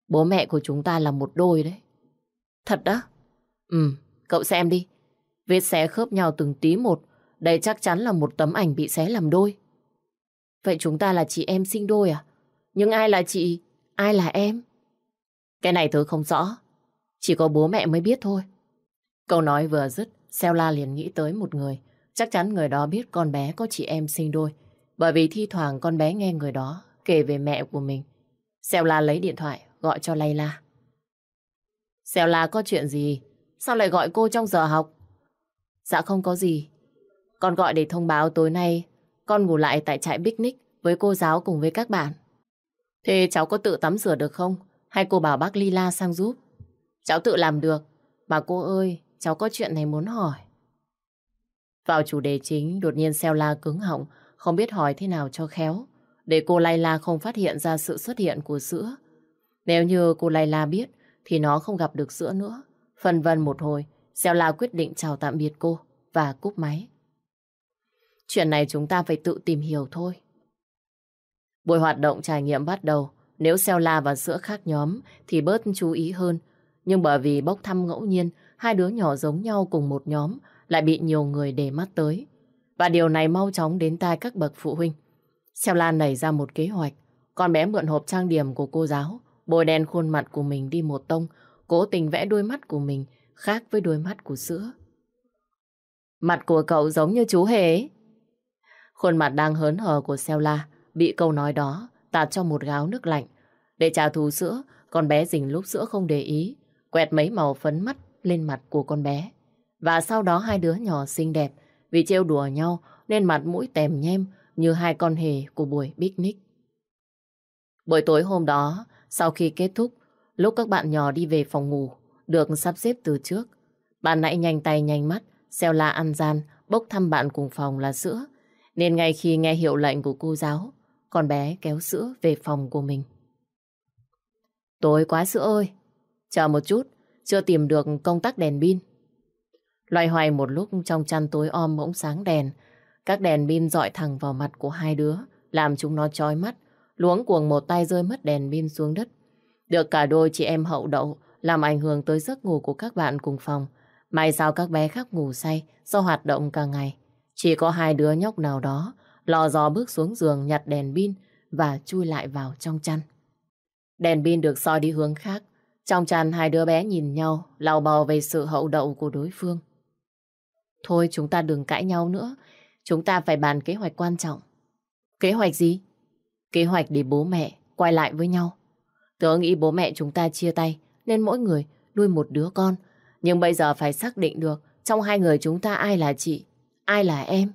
Bố mẹ của chúng ta là một đôi đấy. Thật đó? Ừ, cậu xem đi. Vết xé khớp nhau từng tí một, đây chắc chắn là một tấm ảnh bị xé làm đôi. Vậy chúng ta là chị em sinh đôi à? Nhưng ai là chị, ai là em? Cái này tớ không rõ. Chỉ có bố mẹ mới biết thôi. Câu nói vừa dứt, Xeo La liền nghĩ tới một người. Chắc chắn người đó biết con bé có chị em sinh đôi. Bởi vì thi thoảng con bé nghe người đó kể về mẹ của mình. Xeo La lấy điện thoại gọi cho Layla. Xeo La có chuyện gì? Sao lại gọi cô trong giờ học? Dạ không có gì. Con gọi để thông báo tối nay con ngủ lại tại trại picnic với cô giáo cùng với các bạn. Thế cháu có tự tắm rửa được không? Hay cô bảo bác Lila sang giúp? Cháu tự làm được. Mà cô ơi, cháu có chuyện này muốn hỏi. Vào chủ đề chính, đột nhiên Xeo La cứng họng, không biết hỏi thế nào cho khéo, để cô Layla không phát hiện ra sự xuất hiện của sữa. Nếu như cô Layla biết, thì nó không gặp được sữa nữa. Phần vân một hồi, Xeo La quyết định chào tạm biệt cô và cúp máy. Chuyện này chúng ta phải tự tìm hiểu thôi. Buổi hoạt động trải nghiệm bắt đầu, nếu Xeo La và sữa khác nhóm thì bớt chú ý hơn. Nhưng bởi vì bốc thăm ngẫu nhiên, hai đứa nhỏ giống nhau cùng một nhóm lại bị nhiều người để mắt tới. Và điều này mau chóng đến tai các bậc phụ huynh. Xeo La nảy ra một kế hoạch. Con bé mượn hộp trang điểm của cô giáo, bôi đen khuôn mặt của mình đi một tông, cố tình vẽ đôi mắt của mình khác với đôi mắt của sữa. Mặt của cậu giống như chú hề Khuôn mặt đang hớn hở của Xeo La bị câu nói đó tạt cho một gáo nước lạnh. Để trả thù sữa, con bé dình lúc sữa không để ý, quẹt mấy màu phấn mắt lên mặt của con bé. Và sau đó hai đứa nhỏ xinh đẹp, vì trêu đùa nhau nên mặt mũi tèm nhem như hai con hề của buổi picnic. Buổi tối hôm đó, sau khi kết thúc, lúc các bạn nhỏ đi về phòng ngủ, được sắp xếp từ trước, bạn nãy nhanh tay nhanh mắt, xeo la ăn gian, bốc thăm bạn cùng phòng là sữa. Nên ngay khi nghe hiệu lệnh của cô giáo, con bé kéo sữa về phòng của mình. Tối quá sữa ơi, chờ một chút, chưa tìm được công tắc đèn pin. Loay hoay một lúc trong chăn tối om bỗng sáng đèn, các đèn pin dọi thẳng vào mặt của hai đứa, làm chúng nó chói mắt, luống cuồng một tay rơi mất đèn pin xuống đất. Được cả đôi chị em hậu đậu, làm ảnh hưởng tới giấc ngủ của các bạn cùng phòng. May sao các bé khác ngủ say do hoạt động cả ngày. Chỉ có hai đứa nhóc nào đó lò dò bước xuống giường nhặt đèn pin và chui lại vào trong chăn. Đèn pin được soi đi hướng khác. Trong chăn hai đứa bé nhìn nhau, lào bầu về sự hậu đậu của đối phương. Thôi chúng ta đừng cãi nhau nữa. Chúng ta phải bàn kế hoạch quan trọng. Kế hoạch gì? Kế hoạch để bố mẹ quay lại với nhau. Tớ nghĩ bố mẹ chúng ta chia tay nên mỗi người nuôi một đứa con. Nhưng bây giờ phải xác định được trong hai người chúng ta ai là chị, ai là em.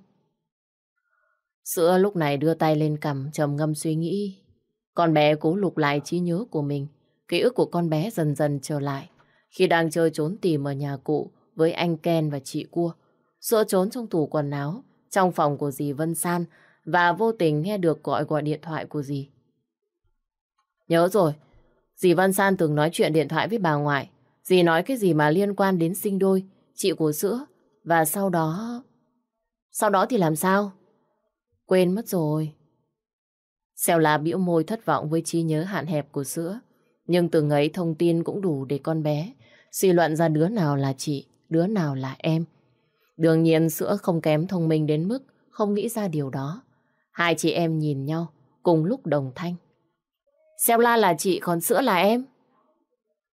Sữa lúc này đưa tay lên cầm trầm ngâm suy nghĩ. Con bé cố lục lại trí nhớ của mình. Ký ức của con bé dần dần trở lại. Khi đang chơi trốn tìm ở nhà cụ với anh Ken và chị Cua. Sữa trốn trong tủ quần áo, trong phòng của dì Vân San và vô tình nghe được gọi gọi điện thoại của dì. Nhớ rồi, dì Vân San từng nói chuyện điện thoại với bà ngoại. Dì nói cái gì mà liên quan đến sinh đôi, chị của sữa. Và sau đó... Sau đó thì làm sao? Quên mất rồi. Xeo là biểu môi thất vọng với trí nhớ hạn hẹp của sữa. Nhưng từng ấy thông tin cũng đủ để con bé suy luận ra đứa nào là chị, đứa nào là em. Đương nhiên sữa không kém thông minh đến mức không nghĩ ra điều đó. Hai chị em nhìn nhau cùng lúc đồng thanh. Xeo la là chị còn sữa là em.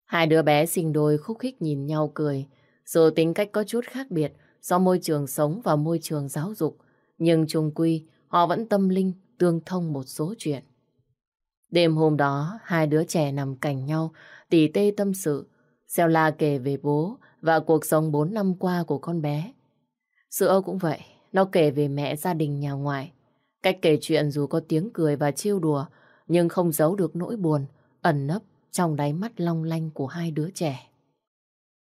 Hai đứa bé sinh đôi khúc khích nhìn nhau cười. Dù tính cách có chút khác biệt do môi trường sống và môi trường giáo dục. Nhưng chung quy họ vẫn tâm linh tương thông một số chuyện. Đêm hôm đó, hai đứa trẻ nằm cạnh nhau, tỉ tê tâm sự. Xeo la kể về bố và cuộc sống bốn năm qua của con bé. Sữa cũng vậy, nó kể về mẹ gia đình nhà ngoại. Cách kể chuyện dù có tiếng cười và trêu đùa, nhưng không giấu được nỗi buồn, ẩn nấp trong đáy mắt long lanh của hai đứa trẻ.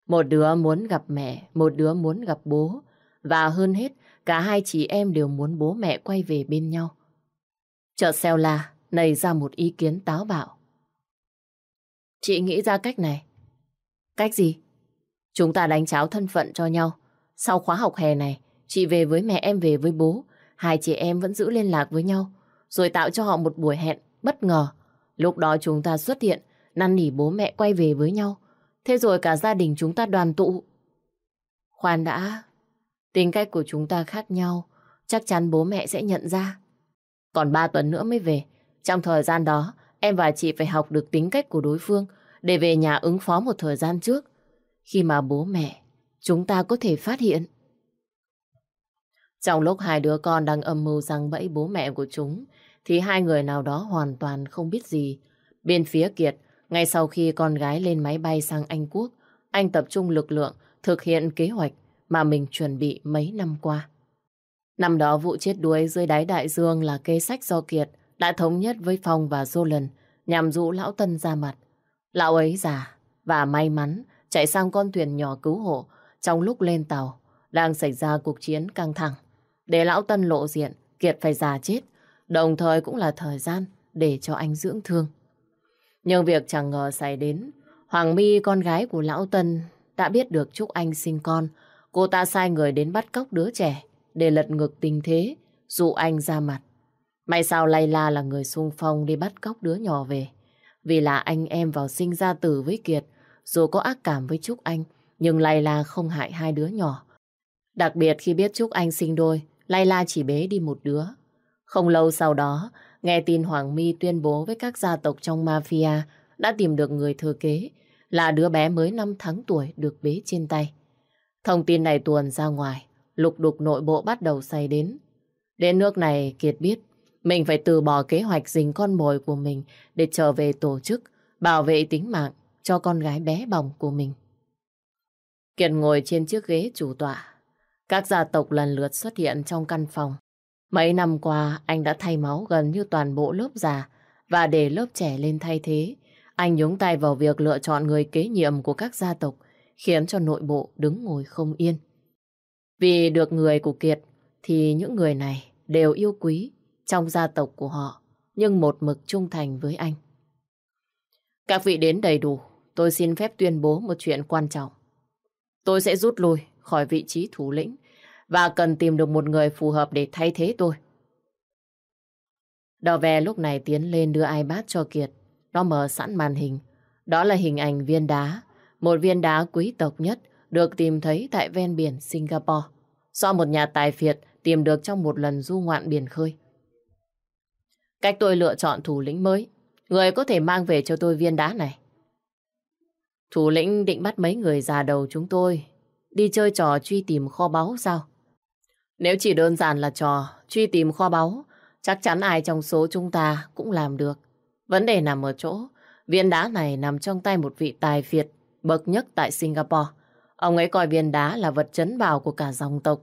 Một đứa muốn gặp mẹ, một đứa muốn gặp bố. Và hơn hết, cả hai chị em đều muốn bố mẹ quay về bên nhau. Chợt xeo là nảy ra một ý kiến táo bạo. Chị nghĩ ra cách này. Cách gì? Chúng ta đánh cháo thân phận cho nhau. Sau khóa học hè này, chị về với mẹ em về với bố. Hai chị em vẫn giữ liên lạc với nhau. Rồi tạo cho họ một buổi hẹn bất ngờ. Lúc đó chúng ta xuất hiện, năn nỉ bố mẹ quay về với nhau. Thế rồi cả gia đình chúng ta đoàn tụ. Khoan đã, tính cách của chúng ta khác nhau, chắc chắn bố mẹ sẽ nhận ra. Còn ba tuần nữa mới về. Trong thời gian đó, em và chị phải học được tính cách của đối phương để về nhà ứng phó một thời gian trước. Khi mà bố mẹ, chúng ta có thể phát hiện. Trong lúc hai đứa con đang âm mưu rằng bẫy bố mẹ của chúng, thì hai người nào đó hoàn toàn không biết gì. Bên phía Kiệt, ngay sau khi con gái lên máy bay sang Anh Quốc, anh tập trung lực lượng thực hiện kế hoạch mà mình chuẩn bị mấy năm qua. Năm đó vụ chết đuối dưới đáy đại dương là kế sách do Kiệt đã thống nhất với Phong và Zolan nhằm dụ lão Tân ra mặt. Lão ấy già và may mắn chạy sang con thuyền nhỏ cứu hộ trong lúc lên tàu đang xảy ra cuộc chiến căng thẳng. Để lão Tân lộ diện, Kiệt phải già chết, đồng thời cũng là thời gian để cho anh dưỡng thương. Nhưng việc chẳng ngờ xảy đến, Hoàng My con gái của lão Tân đã biết được Trúc Anh sinh con. Cô ta sai người đến bắt cóc đứa trẻ để lật ngược tình thế, dụ anh ra mặt. May sao Layla là người xung phong đi bắt cóc đứa nhỏ về. Vì là anh em vào sinh ra tử với Kiệt, dù có ác cảm với Trúc Anh, nhưng Layla không hại hai đứa nhỏ. Đặc biệt khi biết Trúc Anh sinh đôi, Layla chỉ bế đi một đứa. Không lâu sau đó, nghe tin Hoàng My tuyên bố với các gia tộc trong mafia đã tìm được người thừa kế, là đứa bé mới 5 tháng tuổi được bế trên tay. Thông tin này tuồn ra ngoài, lục đục nội bộ bắt đầu say đến. Đến nước này Kiệt biết Mình phải từ bỏ kế hoạch dình con mồi của mình để trở về tổ chức, bảo vệ tính mạng cho con gái bé bỏng của mình. Kiệt ngồi trên chiếc ghế chủ tọa. Các gia tộc lần lượt xuất hiện trong căn phòng. Mấy năm qua, anh đã thay máu gần như toàn bộ lớp già và để lớp trẻ lên thay thế. Anh nhúng tay vào việc lựa chọn người kế nhiệm của các gia tộc, khiến cho nội bộ đứng ngồi không yên. Vì được người của Kiệt, thì những người này đều yêu quý trong gia tộc của họ, nhưng một mực trung thành với anh. Các vị đến đầy đủ, tôi xin phép tuyên bố một chuyện quan trọng. Tôi sẽ rút lui khỏi vị trí thủ lĩnh và cần tìm được một người phù hợp để thay thế tôi. Đò về lúc này tiến lên đưa iPad cho Kiệt. Nó mở sẵn màn hình. Đó là hình ảnh viên đá. Một viên đá quý tộc nhất được tìm thấy tại ven biển Singapore. Do một nhà tài phiệt tìm được trong một lần du ngoạn biển khơi. Cách tôi lựa chọn thủ lĩnh mới. Người có thể mang về cho tôi viên đá này. Thủ lĩnh định bắt mấy người già đầu chúng tôi đi chơi trò truy tìm kho báu sao? Nếu chỉ đơn giản là trò truy tìm kho báu, chắc chắn ai trong số chúng ta cũng làm được. Vấn đề nằm ở chỗ, viên đá này nằm trong tay một vị tài phiệt bậc nhất tại Singapore. Ông ấy coi viên đá là vật chấn bảo của cả dòng tộc,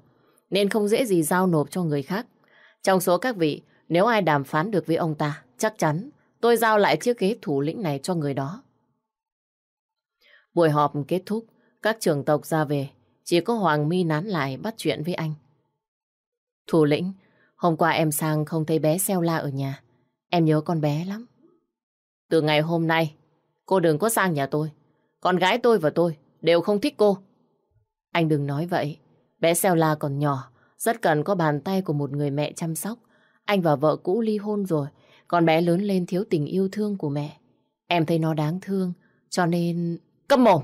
nên không dễ gì giao nộp cho người khác. Trong số các vị, nếu ai đàm phán được với ông ta, chắc chắn tôi giao lại chiếc ghế thủ lĩnh này cho người đó. Buổi họp kết thúc, các trưởng tộc ra về, chỉ có Hoàng Mi nán lại bắt chuyện với anh. Thủ lĩnh, hôm qua em sang không thấy bé Xeo La ở nhà. Em nhớ con bé lắm. Từ ngày hôm nay, cô đừng có sang nhà tôi. Con gái tôi và tôi đều không thích cô. Anh đừng nói vậy. Bé Xeo La còn nhỏ, rất cần có bàn tay của một người mẹ chăm sóc. Anh và vợ cũ ly hôn rồi, con bé lớn lên thiếu tình yêu thương của mẹ. Em thấy nó đáng thương, cho nên... Câm mồm!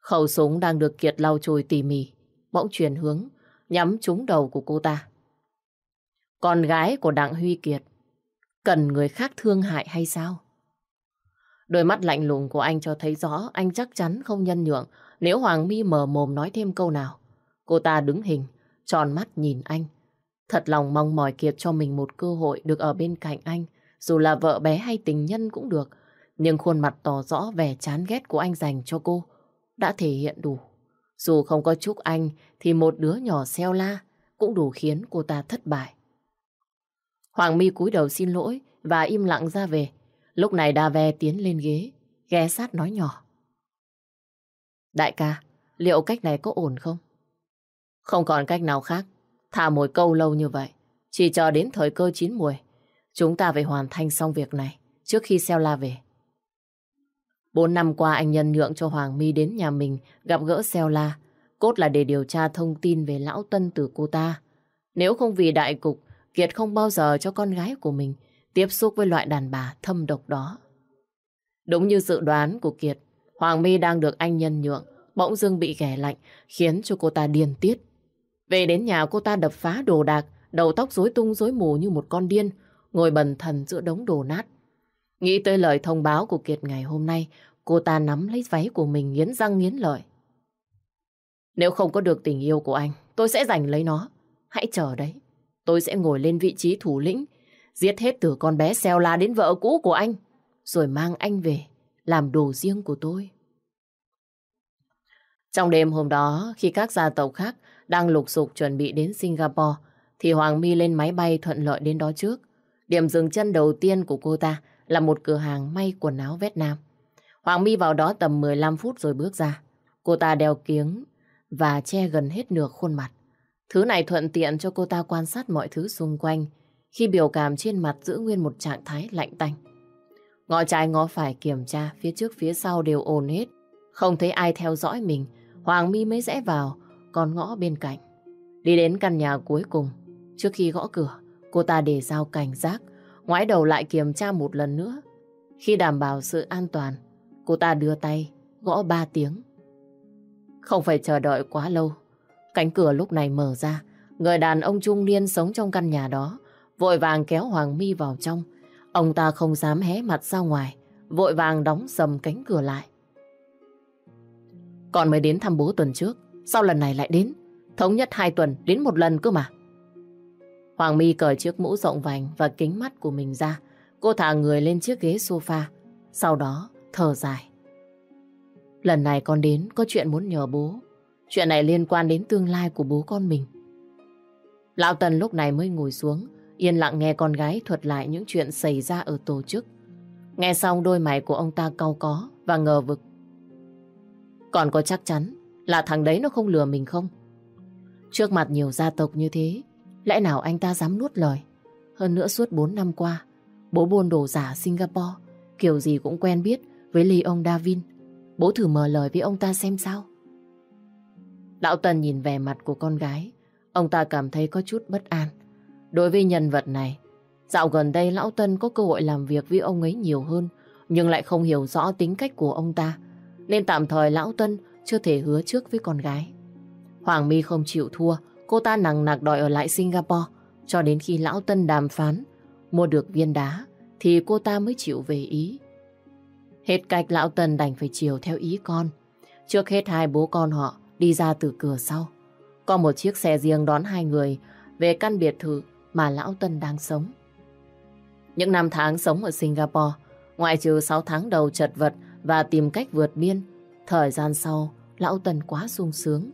Khẩu súng đang được Kiệt lau chùi tỉ mỉ, bỗng chuyển hướng, nhắm trúng đầu của cô ta. Con gái của Đặng Huy Kiệt, cần người khác thương hại hay sao? Đôi mắt lạnh lùng của anh cho thấy rõ anh chắc chắn không nhân nhượng nếu Hoàng My mở mồm nói thêm câu nào. Cô ta đứng hình, tròn mắt nhìn anh. Thật lòng mong mỏi Kiệt cho mình một cơ hội được ở bên cạnh anh, dù là vợ bé hay tình nhân cũng được. Nhưng khuôn mặt tỏ rõ vẻ chán ghét của anh dành cho cô đã thể hiện đủ. Dù không có chúc anh thì một đứa nhỏ xeo la cũng đủ khiến cô ta thất bại. Hoàng My cúi đầu xin lỗi và im lặng ra về. Lúc này Đa Ve tiến lên ghế, ghé sát nói nhỏ. Đại ca, liệu cách này có ổn không? Không còn cách nào khác. Thả mồi câu lâu như vậy. Chỉ chờ đến thời cơ chín mùi. Chúng ta phải hoàn thành xong việc này trước khi xeo la về. Bốn năm qua anh nhân nhượng cho Hoàng My đến nhà mình gặp gỡ Xeo La. Cốt là để điều tra thông tin về lão Tân từ cô ta. Nếu không vì đại cục, Kiệt không bao giờ cho con gái của mình tiếp xúc với loại đàn bà thâm độc đó. Đúng như dự đoán của Kiệt, Hoàng My đang được anh nhân nhượng, bỗng dưng bị ghẻ lạnh, khiến cho cô ta điên tiết. Về đến nhà cô ta đập phá đồ đạc, đầu tóc rối tung rối mù như một con điên, ngồi bần thần giữa đống đồ nát. Nghĩ tới lời thông báo của Kiệt ngày hôm nay, cô ta nắm lấy váy của mình nghiến răng nghiến lợi. Nếu không có được tình yêu của anh, tôi sẽ giành lấy nó. Hãy chờ đấy. Tôi sẽ ngồi lên vị trí thủ lĩnh, giết hết từ con bé xeo la đến vợ cũ của anh, rồi mang anh về làm đồ riêng của tôi. Trong đêm hôm đó, khi các gia tộc khác đang lục sục chuẩn bị đến Singapore, thì Hoàng My lên máy bay thuận lợi đến đó trước. Điểm dừng chân đầu tiên của cô ta là một cửa hàng may quần áo Việt Nam. Hoàng My vào đó tầm 15 phút rồi bước ra. Cô ta đeo kiếng và che gần hết nửa khuôn mặt. Thứ này thuận tiện cho cô ta quan sát mọi thứ xung quanh khi biểu cảm trên mặt giữ nguyên một trạng thái lạnh tanh. ngõ trái ngõ phải kiểm tra, phía trước phía sau đều ồn hết. Không thấy ai theo dõi mình, Hoàng My mới rẽ vào, còn ngõ bên cạnh. Đi đến căn nhà cuối cùng, trước khi gõ cửa, cô ta để dao cảnh giác, ngoái đầu lại kiểm tra một lần nữa. Khi đảm bảo sự an toàn, cô ta đưa tay, gõ ba tiếng. Không phải chờ đợi quá lâu. Cánh cửa lúc này mở ra, người đàn ông trung niên sống trong căn nhà đó, vội vàng kéo Hoàng My vào trong. Ông ta không dám hé mặt ra ngoài, vội vàng đóng sầm cánh cửa lại. Còn mới đến thăm bố tuần trước, sao lần này lại đến? Thống nhất hai tuần đến một lần cơ mà. Hoàng My cởi chiếc mũ rộng vành và kính mắt của mình ra. Cô thả người lên chiếc ghế sofa. Sau đó thở dài. Lần này con đến có chuyện muốn nhờ bố. Chuyện này liên quan đến tương lai của bố con mình. Lão Tần lúc này mới ngồi xuống, yên lặng nghe con gái thuật lại những chuyện xảy ra ở tổ chức. Nghe xong đôi mày của ông ta cau có và ngờ vực. Còn có chắc chắn là thằng đấy nó không lừa mình không? Trước mặt nhiều gia tộc như thế, lẽ nào anh ta dám nuốt lời? Hơn nữa suốt 4 năm qua, bố buôn đồ giả Singapore, kiểu gì cũng quen biết với Lee ông Davin. Bố thử mở lời với ông ta xem sao. Lão Tần nhìn vẻ mặt của con gái, ông ta cảm thấy có chút bất an. Đối với nhân vật này, dạo gần đây Lão Tân có cơ hội làm việc với ông ấy nhiều hơn, nhưng lại không hiểu rõ tính cách của ông ta, nên tạm thời Lão Tân chưa thể hứa trước với con gái. Hoàng My không chịu thua, cô ta nặng nặc đòi ở lại Singapore, cho đến khi Lão Tân đàm phán, mua được viên đá, thì cô ta mới chịu về Ý. Hết cách Lão Tân đành phải chiều theo ý con. Trước hết hai bố con họ đi ra từ cửa sau. Có một chiếc xe riêng đón hai người về căn biệt thự mà Lão Tân đang sống. Những năm tháng sống ở Singapore, ngoại trừ 6 tháng đầu chật vật và tìm cách vượt biên, thời gian sau, Lão Tân quá sung sướng.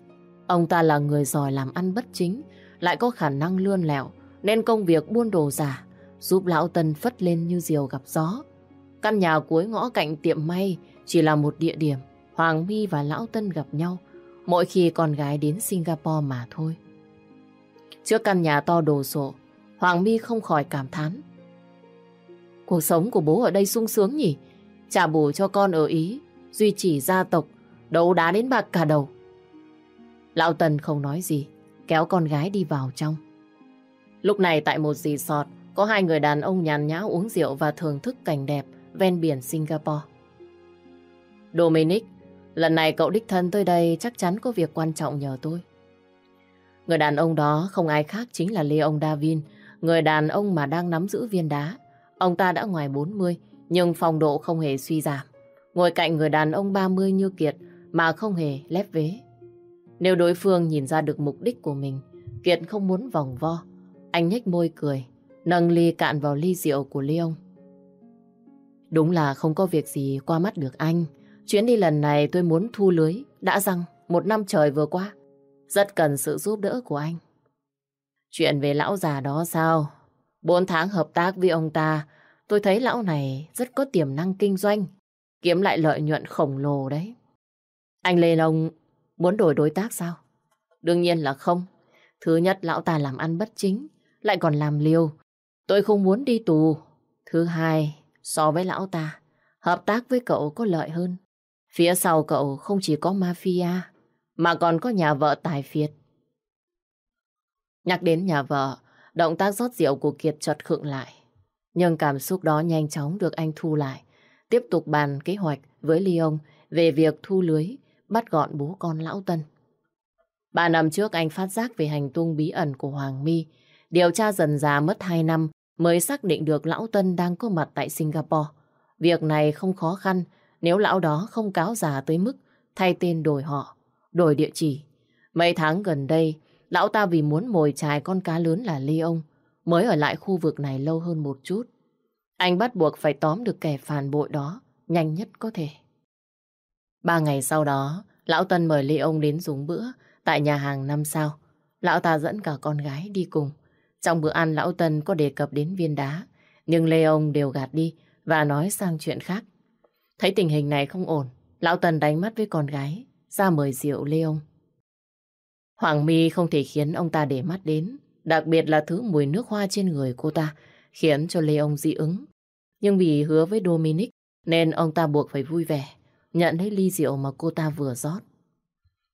Ông ta là người giỏi làm ăn bất chính, lại có khả năng lươn lẹo, nên công việc buôn đồ giả giúp Lão Tân phất lên như diều gặp gió. Căn nhà cuối ngõ cạnh tiệm may chỉ là một địa điểm Hoàng My và Lão Tân gặp nhau mỗi khi con gái đến Singapore mà thôi. Trước căn nhà to đồ sộ, Hoàng My không khỏi cảm thán. Cuộc sống của bố ở đây sung sướng nhỉ? Trả bù cho con ở Ý, duy trì gia tộc, đấu đá đến bạc cả đầu. Lão Tần không nói gì, kéo con gái đi vào trong. Lúc này tại một resort, có hai người đàn ông nhàn nhã uống rượu và thưởng thức cảnh đẹp ven biển Singapore. Dominic, lần này cậu đích thân tới đây chắc chắn có việc quan trọng nhờ tôi. Người đàn ông đó không ai khác chính là Leon Davin, người đàn ông mà đang nắm giữ viên đá. Ông ta đã ngoài 40, nhưng phong độ không hề suy giảm. Ngồi cạnh người đàn ông 30 như Kiệt mà không hề lép vế. Nếu đối phương nhìn ra được mục đích của mình, Kiệt không muốn vòng vo. Anh nhếch môi cười, nâng ly cạn vào ly rượu của Leon. Đúng là không có việc gì qua mắt được anh. Chuyến đi lần này tôi muốn thu lưới, đã rằng một năm trời vừa qua. Rất cần sự giúp đỡ của anh. Chuyện về lão già đó sao? Bốn tháng hợp tác với ông ta, tôi thấy lão này rất có tiềm năng kinh doanh, kiếm lại lợi nhuận khổng lồ đấy. Anh Lê Long muốn đổi đối tác sao? Đương nhiên là không. Thứ nhất, lão ta làm ăn bất chính, lại còn làm liều. Tôi không muốn đi tù. Thứ hai, so với lão ta, hợp tác với cậu có lợi hơn. Phía sau cậu không chỉ có mafia, mà còn có nhà vợ tài phiệt. Nhắc đến nhà vợ, động tác rót rượu của Kiệt chợt khựng lại. Nhưng cảm xúc đó nhanh chóng được anh thu lại. Tiếp tục bàn kế hoạch với Leon về việc thu lưới, bắt gọn bố con lão Tân. Ba năm trước anh phát giác về hành tung bí ẩn của Hoàng My. Điều tra dần già mất hai năm mới xác định được lão Tân đang có mặt tại Singapore. Việc này không khó khăn nếu lão đó không cáo già tới mức thay tên đổi họ, đổi địa chỉ. Mấy tháng gần đây, lão ta vì muốn mồi chài con cá lớn là Leon mới ở lại khu vực này lâu hơn một chút. Anh bắt buộc phải tóm được kẻ phản bội đó nhanh nhất có thể. Ba ngày sau đó, lão Tân mời Leon đến dùng bữa tại nhà hàng năm sao. Lão ta dẫn cả con gái đi cùng. Trong bữa ăn lão Tân có đề cập đến viên đá, nhưng Leon đều gạt đi và nói sang chuyện khác. Thấy tình hình này không ổn, lão Tân đánh mắt với con gái, ra mời rượu Leon. Hoàng My không thể khiến ông ta để mắt đến, đặc biệt là thứ mùi nước hoa trên người cô ta, khiến cho Leon dị ứng. Nhưng vì hứa với Dominic, nên ông ta buộc phải vui vẻ, nhận lấy ly rượu mà cô ta vừa rót.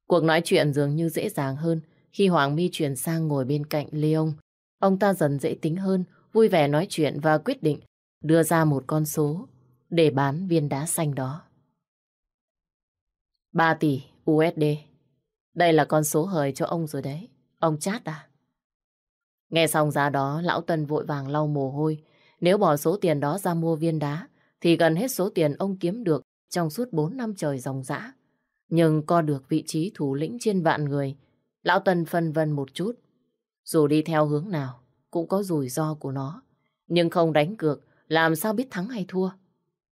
Cuộc nói chuyện dường như dễ dàng hơn khi Hoàng My chuyển sang ngồi bên cạnh Leon. Ông ta dần dễ tính hơn, vui vẻ nói chuyện và quyết định đưa ra một con số để bán viên đá xanh đó. 3 tỷ USD. Đây là con số hời cho ông rồi đấy. Ông chát à? Nghe xong giá đó, lão Tân vội vàng lau mồ hôi. Nếu bỏ số tiền đó ra mua viên đá, thì gần hết số tiền ông kiếm được trong suốt 4 năm trời dòng dã. Nhưng co được vị trí thủ lĩnh trên vạn người, lão Tân phân vân một chút. Dù đi theo hướng nào, cũng có rủi ro của nó. Nhưng không đánh cược, làm sao biết thắng hay thua.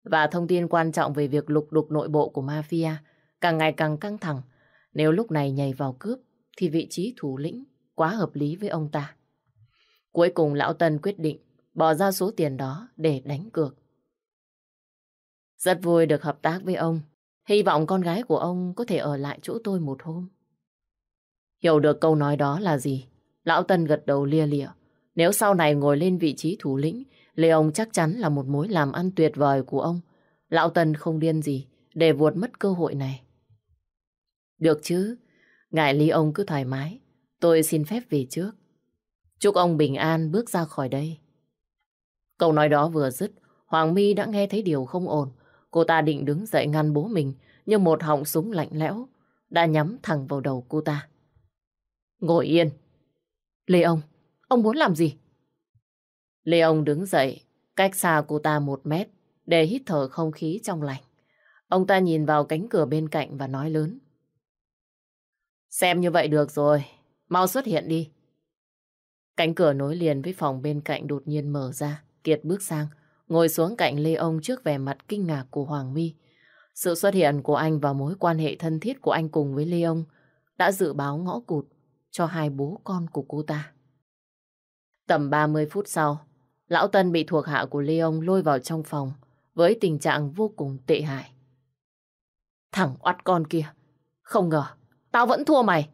Và thông tin quan trọng về việc lục đục nội bộ của mafia càng ngày càng căng thẳng. Nếu lúc này nhảy vào cướp, thì vị trí thủ lĩnh quá hợp lý với ông ta. Cuối cùng lão Tân quyết định bỏ ra số tiền đó để đánh cược. Rất vui được hợp tác với ông. Hy vọng con gái của ông có thể ở lại chỗ tôi một hôm. Hiểu được câu nói đó là gì? Lão Tân gật đầu lia lịa. Nếu sau này ngồi lên vị trí thủ lĩnh, Lê ông chắc chắn là một mối làm ăn tuyệt vời của ông. Lão Tân không điên gì để vuột mất cơ hội này. Được chứ, ngại ly ông cứ thoải mái. Tôi xin phép về trước. Chúc ông bình an bước ra khỏi đây. Câu nói đó vừa dứt, Hoàng My đã nghe thấy điều không ổn. Cô ta định đứng dậy ngăn bố mình, nhưng một họng súng lạnh lẽo đã nhắm thẳng vào đầu cô ta. Ngồi yên. Lê ông, ông muốn làm gì? Lê ông đứng dậy, cách xa cô ta một mét, để hít thở không khí trong lành. Ông ta nhìn vào cánh cửa bên cạnh và nói lớn. Xem như vậy được rồi, mau xuất hiện đi. Cánh cửa nối liền với phòng bên cạnh đột nhiên mở ra. Kiệt bước sang, ngồi xuống cạnh Lê ông trước vẻ mặt kinh ngạc của Hoàng My. Sự xuất hiện của anh và mối quan hệ thân thiết của anh cùng với Lê ông đã dự báo ngõ cụt cho hai bố con của cô ta. Tầm 30 phút sau, Lão Tân bị thuộc hạ của Lê ông lôi vào trong phòng với tình trạng vô cùng tệ hại. Thằng oắt con kia, không ngờ, tao vẫn thua mày.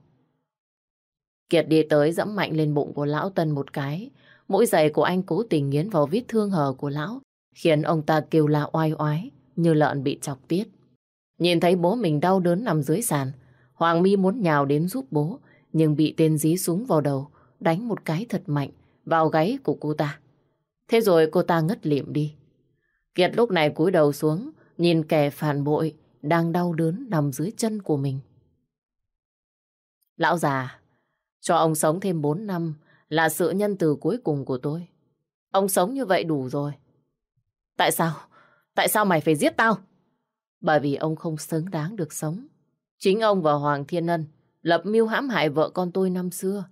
Kiệt đi tới dẫm mạnh lên bụng của Lão Tân một cái, Mũi giày của anh cố tình nghiến vào vết thương hờ của lão, khiến ông ta kêu la oai oái, như lợn bị chọc tiết. Nhìn thấy bố mình đau đớn nằm dưới sàn, Hoàng My muốn nhào đến giúp bố, nhưng bị tên dí súng vào đầu, đánh một cái thật mạnh vào gáy của cô ta. Thế rồi cô ta ngất lịm đi. Kiệt lúc này cúi đầu xuống, nhìn kẻ phản bội đang đau đớn nằm dưới chân của mình. Lão già, cho ông sống thêm 4 năm là sự nhân từ cuối cùng của tôi. Ông sống như vậy đủ rồi. Tại sao? Tại sao mày phải giết tao? Bởi vì ông không xứng đáng được sống. Chính ông và Hoàng Thiên Ân lập mưu hãm hại vợ con tôi năm xưa.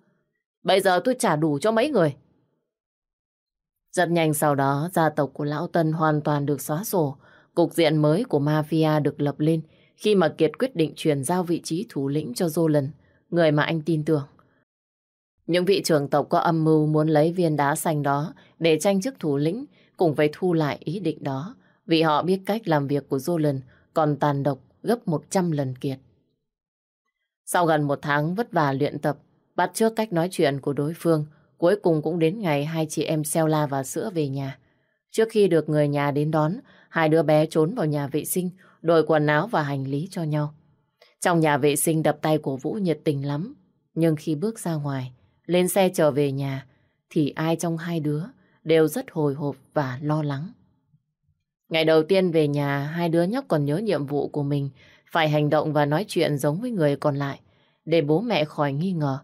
Bây giờ tôi trả đủ cho mấy người. Rất nhanh sau đó, gia tộc của Lão Tân hoàn toàn được xóa sổ. Cục diện mới của mafia được lập lên khi mà Kiệt quyết định truyền giao vị trí thủ lĩnh cho Jolan, người mà anh tin tưởng. Những vị trưởng tộc có âm mưu muốn lấy viên đá xanh đó để tranh chức thủ lĩnh cùng với thu lại ý định đó vì họ biết cách làm việc của Jolan còn tàn độc gấp 100 lần kiệt. Sau gần một tháng vất vả luyện tập, bắt trước cách nói chuyện của đối phương, cuối cùng cũng đến ngày hai chị em xeo la và Sữa về nhà. Trước khi được người nhà đến đón, hai đứa bé trốn vào nhà vệ sinh, đổi quần áo và hành lý cho nhau. Trong nhà vệ sinh đập tay của Vũ nhiệt tình lắm, nhưng khi bước ra ngoài, lên xe trở về nhà thì ai trong hai đứa đều rất hồi hộp và lo lắng. Ngày đầu tiên về nhà, hai đứa nhóc còn nhớ nhiệm vụ của mình phải hành động và nói chuyện giống với người còn lại để bố mẹ khỏi nghi ngờ.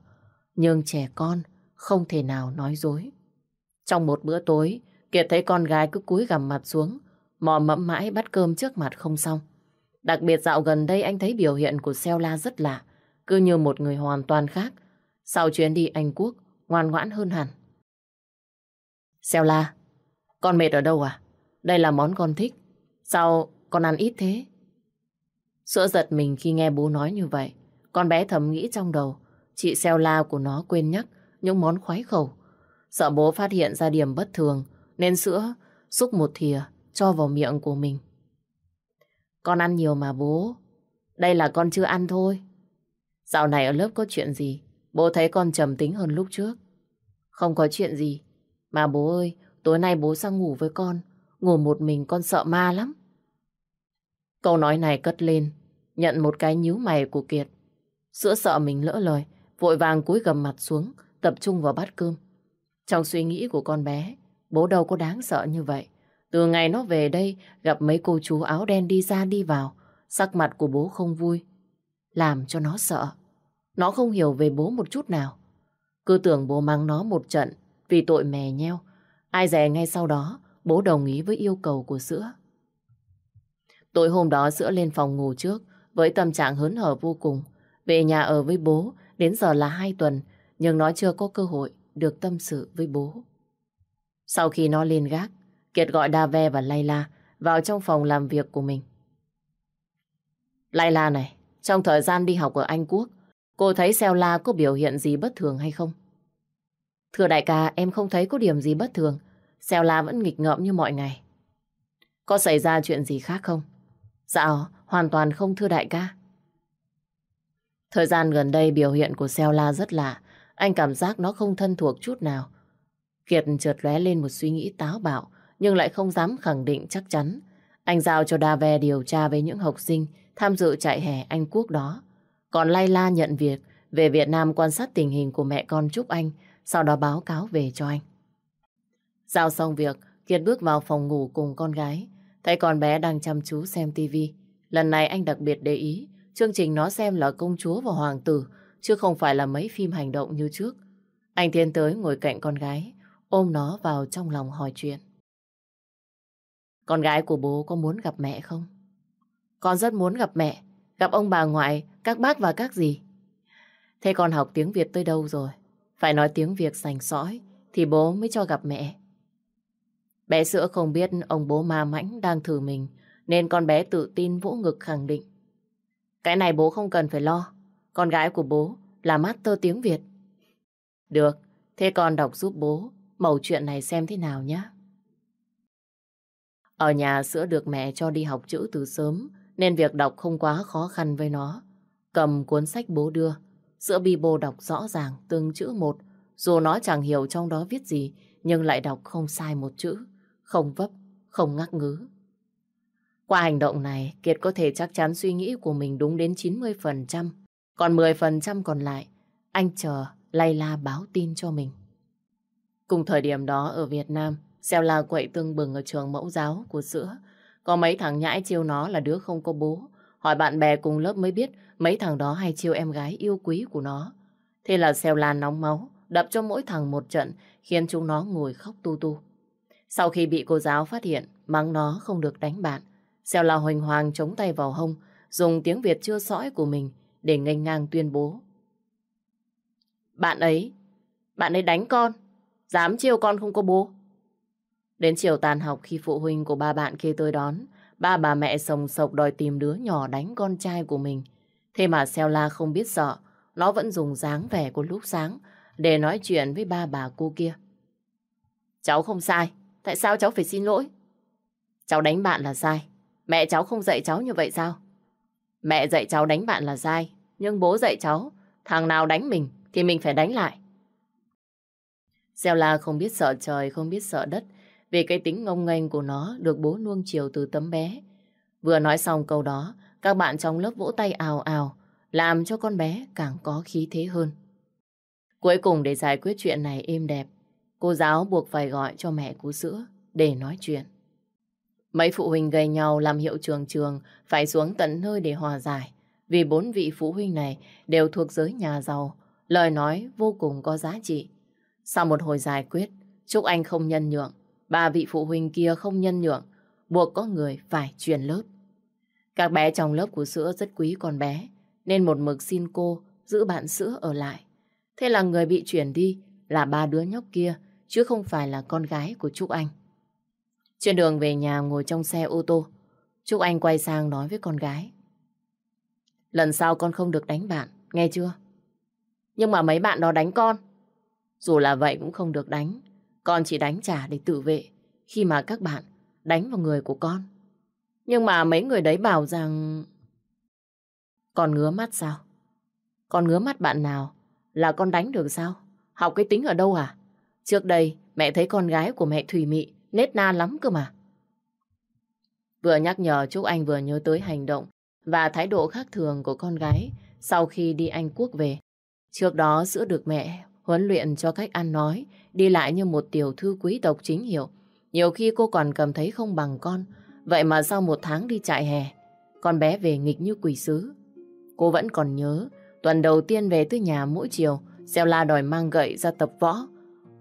Nhưng trẻ con không thể nào nói dối. Trong một bữa tối, Kiệt thấy con gái cứ cúi gằm mặt xuống, mò mẫm mãi bắt cơm trước mặt không xong. Đặc biệt dạo gần đây anh thấy biểu hiện của Xeo La rất lạ, cứ như một người hoàn toàn khác, sau chuyến đi Anh Quốc, ngoan ngoãn hơn hẳn. Xeo la, con mệt ở đâu à? Đây là món con thích. Sao con ăn ít thế? Sữa giật mình khi nghe bố nói như vậy. Con bé thầm nghĩ trong đầu, chị xeo la của nó quên nhắc những món khoái khẩu. Sợ bố phát hiện ra điểm bất thường, nên sữa xúc một thìa cho vào miệng của mình. Con ăn nhiều mà bố. Đây là con chưa ăn thôi. Dạo này ở lớp có chuyện gì? Bố thấy con trầm tính hơn lúc trước. Không có chuyện gì. Mà bố ơi, tối nay bố sang ngủ với con. Ngủ một mình con sợ ma lắm. Câu nói này cất lên, nhận một cái nhíu mày của Kiệt. Sữa sợ mình lỡ lời, vội vàng cúi gầm mặt xuống, tập trung vào bát cơm. Trong suy nghĩ của con bé, bố đâu có đáng sợ như vậy. Từ ngày nó về đây, gặp mấy cô chú áo đen đi ra đi vào, sắc mặt của bố không vui, làm cho nó sợ. Nó không hiểu về bố một chút nào. Cứ tưởng bố mang nó một trận vì tội mè nheo. Ai dè ngay sau đó, bố đồng ý với yêu cầu của Sữa. Tối hôm đó Sữa lên phòng ngủ trước với tâm trạng hớn hở vô cùng. Về nhà ở với bố, đến giờ là hai tuần, nhưng nó chưa có cơ hội được tâm sự với bố. Sau khi nó lên gác, Kiệt gọi Đa-ve và Layla vào trong phòng làm việc của mình. Layla này, trong thời gian đi học ở Anh Quốc, cô thấy Xeo La có biểu hiện gì bất thường hay không? Thưa đại ca, em không thấy có điểm gì bất thường. Xeo La vẫn nghịch ngợm như mọi ngày. Có xảy ra chuyện gì khác không? Dạ, hoàn toàn không thưa đại ca. Thời gian gần đây biểu hiện của Xeo La rất lạ. Anh cảm giác nó không thân thuộc chút nào. Kiệt chợt lóe lên một suy nghĩ táo bạo, nhưng lại không dám khẳng định chắc chắn. Anh giao cho Đa điều tra với những học sinh tham dự chạy hè Anh Quốc đó. Còn Layla nhận việc về Việt Nam quan sát tình hình của mẹ con Trúc Anh, sau đó báo cáo về cho anh. Giao xong việc, Kiệt bước vào phòng ngủ cùng con gái. Thấy con bé đang chăm chú xem tivi. Lần này anh đặc biệt để ý, chương trình nó xem là công chúa và hoàng tử, chứ không phải là mấy phim hành động như trước. Anh tiến tới ngồi cạnh con gái, ôm nó vào trong lòng hỏi chuyện. Con gái của bố có muốn gặp mẹ không? Con rất muốn gặp mẹ, gặp ông bà ngoại, các bác và các gì. Thế con học tiếng Việt tới đâu rồi? Phải nói tiếng Việt sành sõi thì bố mới cho gặp mẹ. Bé sữa không biết ông bố ma mãnh đang thử mình nên con bé tự tin vỗ ngực khẳng định. Cái này bố không cần phải lo. Con gái của bố là master tiếng Việt. Được, thế con đọc giúp bố mẩu chuyện này xem thế nào nhé. Ở nhà sữa được mẹ cho đi học chữ từ sớm nên việc đọc không quá khó khăn với nó. Cầm cuốn sách bố đưa, sữa bi đọc rõ ràng từng chữ một dù nó chẳng hiểu trong đó viết gì nhưng lại đọc không sai một chữ, không vấp, không ngắc ngứ. Qua hành động này, Kiệt có thể chắc chắn suy nghĩ của mình đúng đến 90%. Còn 10% còn lại, anh chờ Layla báo tin cho mình. Cùng thời điểm đó ở Việt Nam, Xeo La quậy tương bừng ở trường mẫu giáo của sữa. Có mấy thằng nhãi chiêu nó là đứa không có bố. Hỏi bạn bè cùng lớp mới biết mấy thằng đó hay chiêu em gái yêu quý của nó. Thế là Xeo La nóng máu, đập cho mỗi thằng một trận, khiến chúng nó ngồi khóc tu tu. Sau khi bị cô giáo phát hiện, mắng nó không được đánh bạn, Xeo La hoành hoàng chống tay vào hông, dùng tiếng Việt chưa sõi của mình để nghênh ngang tuyên bố. Bạn ấy, bạn ấy đánh con, dám chiêu con không có bố. Đến chiều tàn học khi phụ huynh của ba bạn kia tới đón, ba bà mẹ sồng sộc đòi tìm đứa nhỏ đánh con trai của mình. Thế mà Xeo La không biết sợ, nó vẫn dùng dáng vẻ của lúc sáng để nói chuyện với ba bà cô kia. Cháu không sai, tại sao cháu phải xin lỗi? Cháu đánh bạn là sai, mẹ cháu không dạy cháu như vậy sao? Mẹ dạy cháu đánh bạn là sai, nhưng bố dạy cháu, thằng nào đánh mình thì mình phải đánh lại. Xeo la không biết sợ trời, không biết sợ đất, vì cái tính ngông nghênh của nó được bố nuông chiều từ tấm bé. Vừa nói xong câu đó, các bạn trong lớp vỗ tay ào ào, làm cho con bé càng có khí thế hơn. Cuối cùng để giải quyết chuyện này êm đẹp, cô giáo buộc phải gọi cho mẹ của sữa để nói chuyện. Mấy phụ huynh gây nhau làm hiệu trường trường phải xuống tận nơi để hòa giải, vì bốn vị phụ huynh này đều thuộc giới nhà giàu, lời nói vô cùng có giá trị. Sau một hồi giải quyết, Trúc Anh không nhân nhượng, ba vị phụ huynh kia không nhân nhượng, buộc có người phải chuyển lớp. Các bé trong lớp của sữa rất quý con bé, nên một mực xin cô giữ bạn sữa ở lại. Thế là người bị chuyển đi là ba đứa nhóc kia, chứ không phải là con gái của Trúc Anh. Trên đường về nhà ngồi trong xe ô tô, Trúc Anh quay sang nói với con gái. Lần sau con không được đánh bạn, nghe chưa? Nhưng mà mấy bạn đó đánh con. Dù là vậy cũng không được đánh. Con chỉ đánh trả để tự vệ khi mà các bạn đánh vào người của con. Nhưng mà mấy người đấy bảo rằng... Con ngứa mắt sao? Con ngứa mắt bạn nào là con đánh được sao? Học cái tính ở đâu à? Trước đây mẹ thấy con gái của mẹ Thùy Mị nết na lắm cơ mà. Vừa nhắc nhở Trúc Anh vừa nhớ tới hành động và thái độ khác thường của con gái sau khi đi Anh Quốc về. Trước đó sữa được mẹ huấn luyện cho cách ăn nói, đi lại như một tiểu thư quý tộc chính hiệu. Nhiều khi cô còn cầm thấy không bằng con, vậy mà sau một tháng đi chạy hè, con bé về nghịch như quỷ sứ. Cô vẫn còn nhớ, tuần đầu tiên về tới nhà mỗi chiều, Xeo la đòi mang gậy ra tập võ.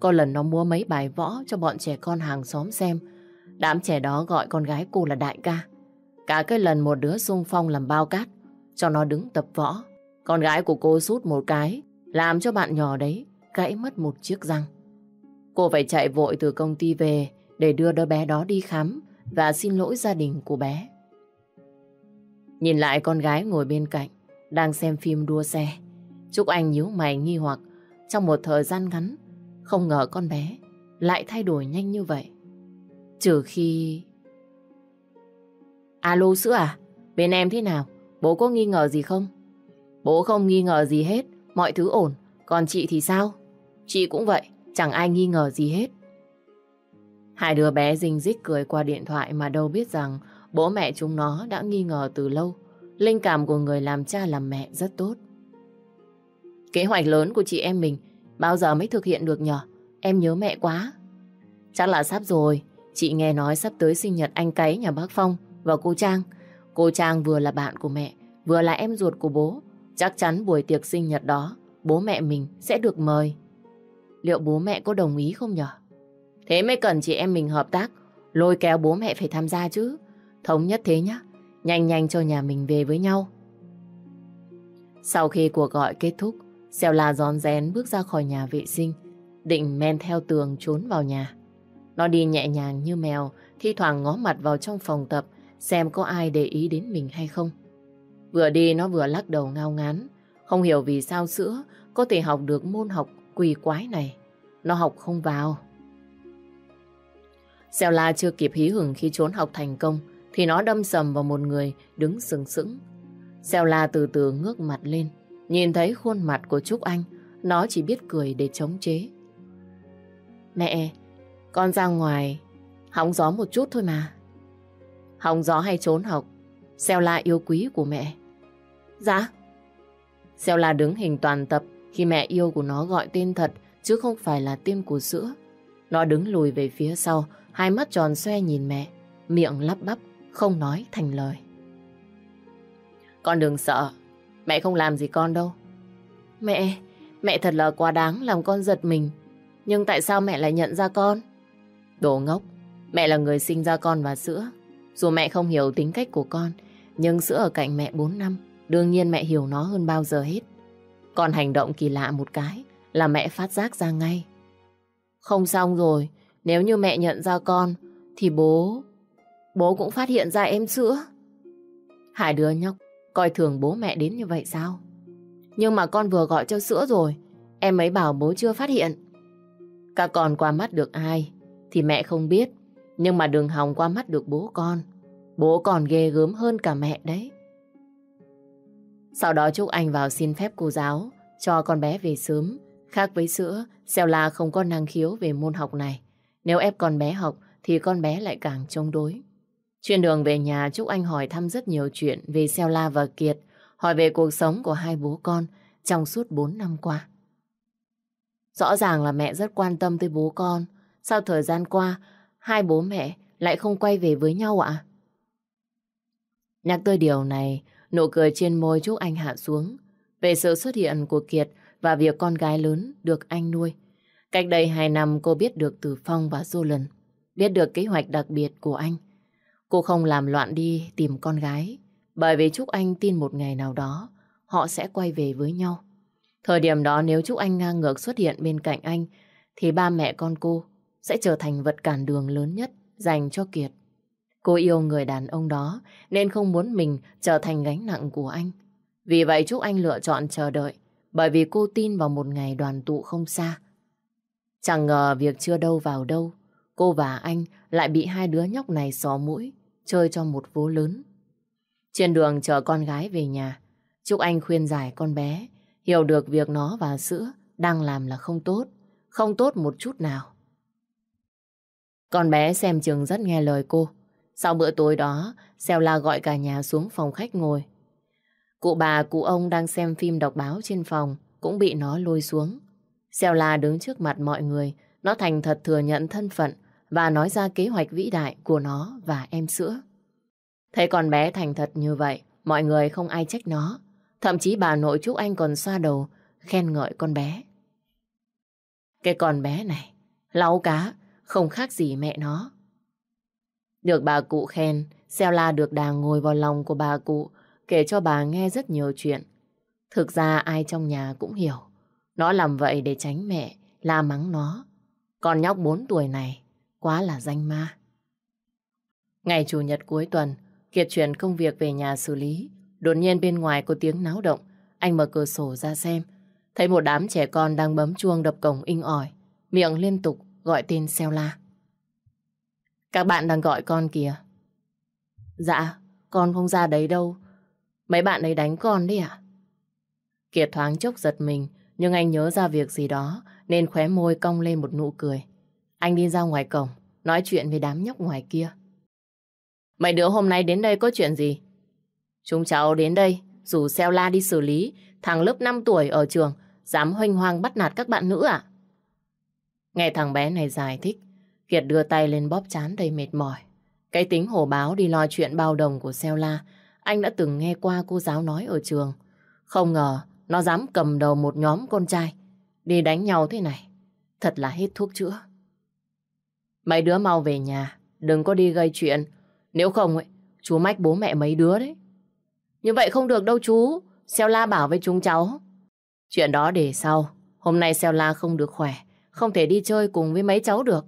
Có lần nó mua mấy bài võ cho bọn trẻ con hàng xóm xem. Đám trẻ đó gọi con gái cô là đại ca. Cả cái lần một đứa xung phong làm bao cát, cho nó đứng tập võ. Con gái của cô sút một cái, làm cho bạn nhỏ đấy gãy mất một chiếc răng. Cô phải chạy vội từ công ty về để đưa đứa bé đó đi khám và xin lỗi gia đình của bé. Nhìn lại con gái ngồi bên cạnh, đang xem phim đua xe. Trúc Anh nhíu mày nghi hoặc trong một thời gian ngắn, không ngờ con bé lại thay đổi nhanh như vậy. Trừ khi... Alo sữa à? Bên em thế nào? Bố có nghi ngờ gì không? Bố không nghi ngờ gì hết, mọi thứ ổn. Còn chị thì sao? Chị cũng vậy, chẳng ai nghi ngờ gì hết. Hai đứa bé rình rích cười qua điện thoại mà đâu biết rằng bố mẹ chúng nó đã nghi ngờ từ lâu. Linh cảm của người làm cha làm mẹ rất tốt. Kế hoạch lớn của chị em mình bao giờ mới thực hiện được nhở? Em nhớ mẹ quá. Chắc là sắp rồi. Chị nghe nói sắp tới sinh nhật anh cái nhà bác Phong và cô Trang. Cô Trang vừa là bạn của mẹ, vừa là em ruột của bố. Chắc chắn buổi tiệc sinh nhật đó, bố mẹ mình sẽ được mời. Liệu bố mẹ có đồng ý không nhở? Thế mới cần chị em mình hợp tác, lôi kéo bố mẹ phải tham gia chứ. Thống nhất thế nhá, nhanh nhanh cho nhà mình về với nhau. Sau khi cuộc gọi kết thúc, Xèo là giòn rén bước ra khỏi nhà vệ sinh, định men theo tường trốn vào nhà. Nó đi nhẹ nhàng như mèo, thi thoảng ngó mặt vào trong phòng tập xem có ai để ý đến mình hay không. Vừa đi nó vừa lắc đầu ngao ngán, không hiểu vì sao sữa có thể học được môn học quỷ quái này. Nó học không vào. Xeo La chưa kịp hí hửng khi trốn học thành công thì nó đâm sầm vào một người đứng sừng sững. Xeo La từ từ ngước mặt lên, nhìn thấy khuôn mặt của Trúc Anh, nó chỉ biết cười để chống chế. Mẹ, con ra ngoài hóng gió một chút thôi mà. Hóng gió hay trốn học, Xeo La yêu quý của mẹ. Dạ. Xeo La đứng hình toàn tập khi mẹ yêu của nó gọi tên thật chứ không phải là tên của sữa. Nó đứng lùi về phía sau, hai mắt tròn xoe nhìn mẹ, miệng lắp bắp, không nói thành lời. Con đừng sợ, mẹ không làm gì con đâu. Mẹ, mẹ thật là quá đáng làm con giật mình. Nhưng tại sao mẹ lại nhận ra con? Đồ ngốc, mẹ là người sinh ra con và sữa. Dù mẹ không hiểu tính cách của con, nhưng sữa ở cạnh mẹ 4 năm, đương nhiên mẹ hiểu nó hơn bao giờ hết. Còn hành động kỳ lạ một cái là mẹ phát giác ra ngay. Không xong rồi, nếu như mẹ nhận ra con, thì bố... Bố cũng phát hiện ra em sữa. Hai đứa nhóc coi thường bố mẹ đến như vậy sao? Nhưng mà con vừa gọi cho sữa rồi, em ấy bảo bố chưa phát hiện. Các con qua mắt được ai thì mẹ không biết, nhưng mà đừng hòng qua mắt được bố con. Bố còn ghê gớm hơn cả mẹ đấy. Sau đó Trúc Anh vào xin phép cô giáo cho con bé về sớm. Khác với sữa, Xeo La không có năng khiếu về môn học này. Nếu ép con bé học thì con bé lại càng chống đối. Trên đường về nhà, Trúc Anh hỏi thăm rất nhiều chuyện về Xeo La và Kiệt, hỏi về cuộc sống của hai bố con trong suốt 4 năm qua. Rõ ràng là mẹ rất quan tâm tới bố con. Sao thời gian qua, hai bố mẹ lại không quay về với nhau ạ? Nhắc tới điều này, nụ cười trên môi Trúc Anh hạ xuống. Về sự xuất hiện của Kiệt và việc con gái lớn được anh nuôi. Cách đây hai năm cô biết được từ Phong và Jolan, biết được kế hoạch đặc biệt của anh. Cô không làm loạn đi tìm con gái, bởi vì Trúc Anh tin một ngày nào đó họ sẽ quay về với nhau. Thời điểm đó nếu Trúc Anh ngang ngược xuất hiện bên cạnh anh, thì ba mẹ con cô sẽ trở thành vật cản đường lớn nhất dành cho Kiệt. Cô yêu người đàn ông đó nên không muốn mình trở thành gánh nặng của anh. Vì vậy Trúc Anh lựa chọn chờ đợi bởi vì cô tin vào một ngày đoàn tụ không xa. Chẳng ngờ việc chưa đâu vào đâu, cô và anh lại bị hai đứa nhóc này xó mũi, chơi cho một vố lớn. Trên đường chờ con gái về nhà, Trúc Anh khuyên giải con bé, hiểu được việc nó và sữa đang làm là không tốt, không tốt một chút nào. Con bé xem chừng rất nghe lời cô. Sau bữa tối đó, Xeo La gọi cả nhà xuống phòng khách ngồi. Cụ bà, cụ ông đang xem phim đọc báo trên phòng, cũng bị nó lôi xuống. Xeo La đứng trước mặt mọi người, nó thành thật thừa nhận thân phận và nói ra kế hoạch vĩ đại của nó và em sữa. Thấy con bé thành thật như vậy, mọi người không ai trách nó. Thậm chí bà nội Trúc Anh còn xoa đầu, khen ngợi con bé. Cái con bé này, lau cá, không khác gì mẹ nó. Được bà cụ khen, Xeo La được đà ngồi vào lòng của bà cụ, kể cho bà nghe rất nhiều chuyện. Thực ra ai trong nhà cũng hiểu. Nó làm vậy để tránh mẹ, la mắng nó. Con nhóc 4 tuổi này, quá là danh ma. Ngày Chủ nhật cuối tuần, Kiệt chuyển công việc về nhà xử lý. Đột nhiên bên ngoài có tiếng náo động. Anh mở cửa sổ ra xem. Thấy một đám trẻ con đang bấm chuông đập cổng inh ỏi. Miệng liên tục gọi tên xeo la. Các bạn đang gọi con kìa. Dạ, con không ra đấy đâu. Mấy bạn ấy đánh con đấy à? Kiệt thoáng chốc giật mình, nhưng anh nhớ ra việc gì đó, nên khóe môi cong lên một nụ cười. Anh đi ra ngoài cổng, nói chuyện với đám nhóc ngoài kia. Mấy đứa hôm nay đến đây có chuyện gì? Chúng cháu đến đây, rủ xeo la đi xử lý, thằng lớp 5 tuổi ở trường, dám hoanh hoang bắt nạt các bạn nữ à? Nghe thằng bé này giải thích, Kiệt đưa tay lên bóp chán đầy mệt mỏi. Cái tính hổ báo đi lo chuyện bao đồng của xeo la, anh đã từng nghe qua cô giáo nói ở trường. Không ngờ nó dám cầm đầu một nhóm con trai, đi đánh nhau thế này. Thật là hết thuốc chữa. Mấy đứa mau về nhà, đừng có đi gây chuyện, nếu không, ấy, chú mách bố mẹ mấy đứa đấy. Như vậy không được đâu chú. Xeo la bảo với chúng cháu. Chuyện đó để sau. Hôm nay Xeo la không được khỏe. Không thể đi chơi cùng với mấy cháu được.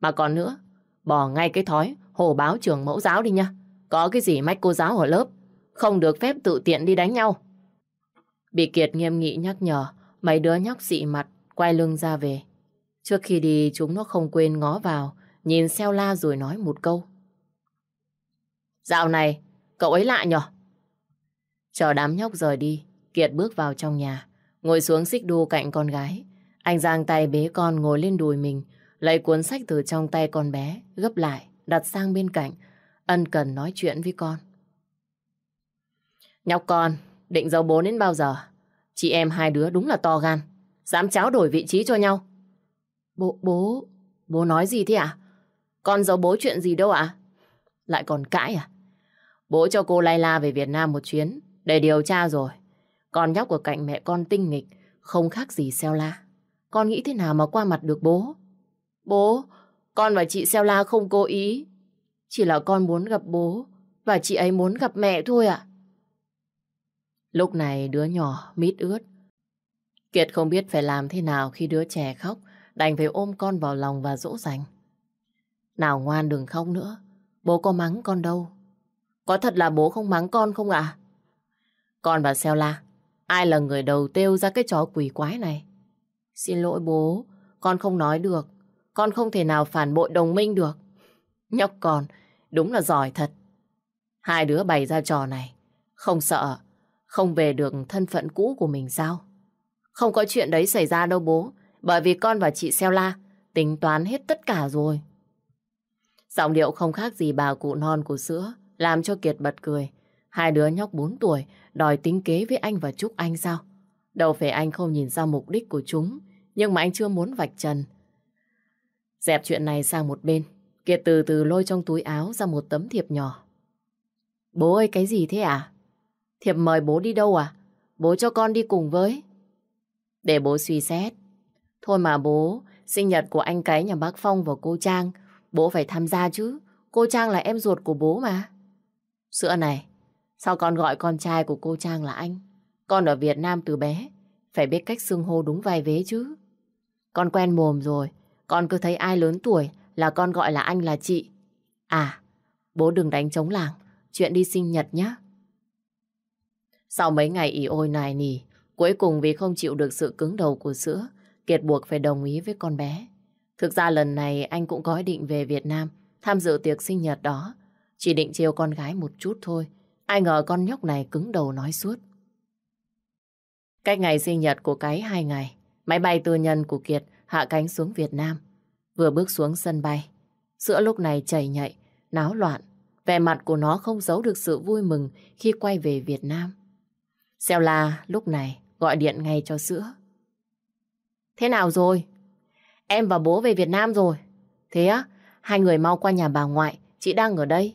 Mà còn nữa, bỏ ngay cái thói hồ báo trường mẫu giáo đi nha. Có cái gì mách cô giáo ở lớp. Không được phép tự tiện đi đánh nhau. Bị Kiệt nghiêm nghị nhắc nhở. Mấy đứa nhóc dị mặt, quay lưng ra về. Trước khi đi chúng nó không quên ngó vào, nhìn Xeo la rồi nói một câu. Dạo này, cậu ấy lạ nhở? Chờ đám nhóc rời đi, Kiệt bước vào trong nhà, ngồi xuống xích đu cạnh con gái. Anh giang tay bế con ngồi lên đùi mình, lấy cuốn sách từ trong tay con bé, gấp lại, đặt sang bên cạnh, ân cần nói chuyện với con. Nhóc con, định giấu bố đến bao giờ? Chị em hai đứa đúng là to gan, dám cháo đổi vị trí cho nhau. Bố, bố, bố nói gì thế ạ? À? Con giấu bố chuyện gì đâu ạ? Lại còn cãi à? Bố cho cô Layla về Việt Nam một chuyến để điều tra rồi. Con nhóc của cạnh mẹ con tinh nghịch, không khác gì Xeo La. Con nghĩ thế nào mà qua mặt được bố? Bố, con và chị Xeo La không cố ý. Chỉ là con muốn gặp bố và chị ấy muốn gặp mẹ thôi ạ. Lúc này đứa nhỏ mít ướt. Kiệt không biết phải làm thế nào khi đứa trẻ khóc, đành phải ôm con vào lòng và dỗ dành. Nào ngoan đừng khóc nữa, bố có mắng con đâu. Có thật là bố không mắng con không ạ? Con và Xeo La, ai là người đầu tiêu ra cái chó quỷ quái này? Xin lỗi bố, con không nói được. Con không thể nào phản bội đồng minh được. Nhóc con, đúng là giỏi thật. Hai đứa bày ra trò này, không sợ, không về được thân phận cũ của mình sao? Không có chuyện đấy xảy ra đâu bố, bởi vì con và chị Xeo La tính toán hết tất cả rồi. Giọng điệu không khác gì bà cụ non của sữa làm cho Kiệt bật cười. Hai đứa nhóc 4 tuổi đòi tính kế với anh và Trúc Anh sao? Đâu phải anh không nhìn ra mục đích của chúng, nhưng mà anh chưa muốn vạch trần. Dẹp chuyện này sang một bên, Kiệt từ từ lôi trong túi áo ra một tấm thiệp nhỏ. Bố ơi, cái gì thế à? Thiệp mời bố đi đâu à? Bố cho con đi cùng với. Để bố suy xét. Thôi mà bố, sinh nhật của anh cái nhà bác Phong và cô Trang, bố phải tham gia chứ. Cô Trang là em ruột của bố mà. Sữa này, sao con gọi con trai của cô Trang là anh? Con ở Việt Nam từ bé, phải biết cách xưng hô đúng vai vế chứ. Con quen mồm rồi, con cứ thấy ai lớn tuổi là con gọi là anh là chị. À, bố đừng đánh trống làng, chuyện đi sinh nhật nhé. Sau mấy ngày ỉ ôi nài nỉ, cuối cùng vì không chịu được sự cứng đầu của sữa, Kiệt buộc phải đồng ý với con bé. Thực ra lần này anh cũng có ý định về Việt Nam tham dự tiệc sinh nhật đó. Chỉ định chiều con gái một chút thôi. Ai ngờ con nhóc này cứng đầu nói suốt. Cách ngày sinh nhật của cái hai ngày, máy bay tư nhân của Kiệt hạ cánh xuống Việt Nam. Vừa bước xuống sân bay, sữa lúc này chảy nhạy, náo loạn. Vẻ mặt của nó không giấu được sự vui mừng khi quay về Việt Nam. Xeo la lúc này gọi điện ngay cho sữa. Thế nào rồi? Em và bố về Việt Nam rồi. Thế á, hai người mau qua nhà bà ngoại, chị đang ở đây.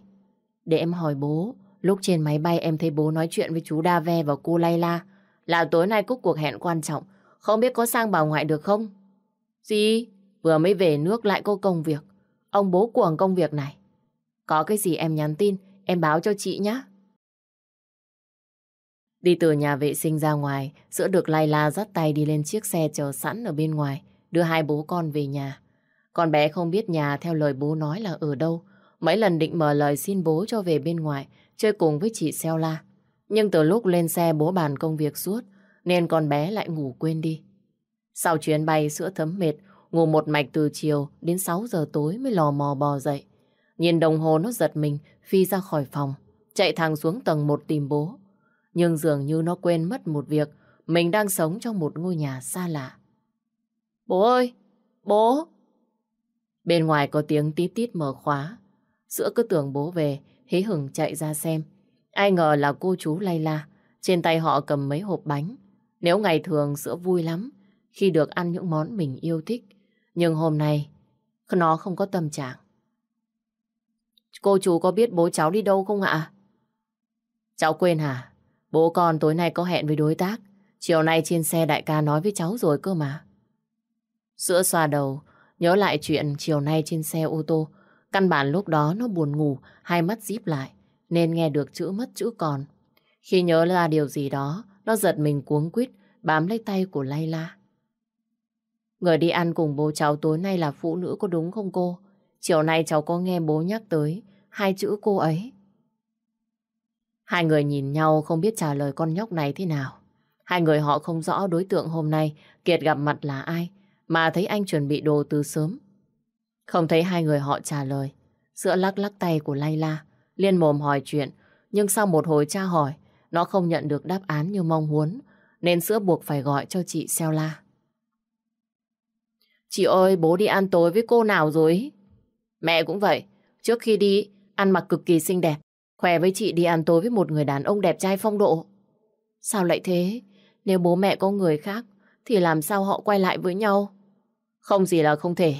Để em hỏi bố, lúc trên máy bay em thấy bố nói chuyện với chú Đa-ve và cô Layla là tối nay có cuộc hẹn quan trọng, không biết có sang bà ngoại được không? Gì? Vừa mới về nước lại có công việc. Ông bố cuồng công việc này. Có cái gì em nhắn tin, em báo cho chị nhé. Đi từ nhà vệ sinh ra ngoài, Sữa được Layla dắt tay đi lên chiếc xe chờ sẵn ở bên ngoài, đưa hai bố con về nhà. Con bé không biết nhà theo lời bố nói là ở đâu. Mấy lần định mở lời xin bố cho về bên ngoài, chơi cùng với chị Xeo La. Nhưng từ lúc lên xe bố bàn công việc suốt, nên con bé lại ngủ quên đi. Sau chuyến bay sữa thấm mệt, ngủ một mạch từ chiều đến 6 giờ tối mới lò mò bò dậy. Nhìn đồng hồ nó giật mình, phi ra khỏi phòng, chạy thẳng xuống tầng 1 tìm bố. Nhưng dường như nó quên mất một việc, mình đang sống trong một ngôi nhà xa lạ. Bố ơi! Bố! Bên ngoài có tiếng tít tít mở khóa. Sữa cứ tưởng bố về, hí hửng chạy ra xem. Ai ngờ là cô chú Layla. Trên tay họ cầm mấy hộp bánh. Nếu ngày thường sữa vui lắm khi được ăn những món mình yêu thích. Nhưng hôm nay nó không có tâm trạng. Cô chú có biết bố cháu đi đâu không ạ? Cháu quên hả? Bố con tối nay có hẹn với đối tác. Chiều nay trên xe đại ca nói với cháu rồi cơ mà. Sữa xoa đầu, nhớ lại chuyện chiều nay trên xe ô tô. Căn bản lúc đó nó buồn ngủ, hai mắt díp lại, nên nghe được chữ mất chữ còn. Khi nhớ ra điều gì đó, nó giật mình cuống quýt bám lấy tay của Layla. Người đi ăn cùng bố cháu tối nay là phụ nữ có đúng không cô? Chiều nay cháu có nghe bố nhắc tới hai chữ cô ấy. Hai người nhìn nhau không biết trả lời con nhóc này thế nào. Hai người họ không rõ đối tượng hôm nay Kiệt gặp mặt là ai, mà thấy anh chuẩn bị đồ từ sớm. Không thấy hai người họ trả lời. Sữa lắc lắc tay của Layla, liên mồm hỏi chuyện, nhưng sau một hồi tra hỏi, nó không nhận được đáp án như mong muốn, nên sữa buộc phải gọi cho chị Xeo La. Chị ơi, bố đi ăn tối với cô nào rồi? Mẹ cũng vậy, trước khi đi, ăn mặc cực kỳ xinh đẹp, khỏe với chị đi ăn tối với một người đàn ông đẹp trai phong độ. Sao lại thế? Nếu bố mẹ có người khác, thì làm sao họ quay lại với nhau? Không gì là không thể.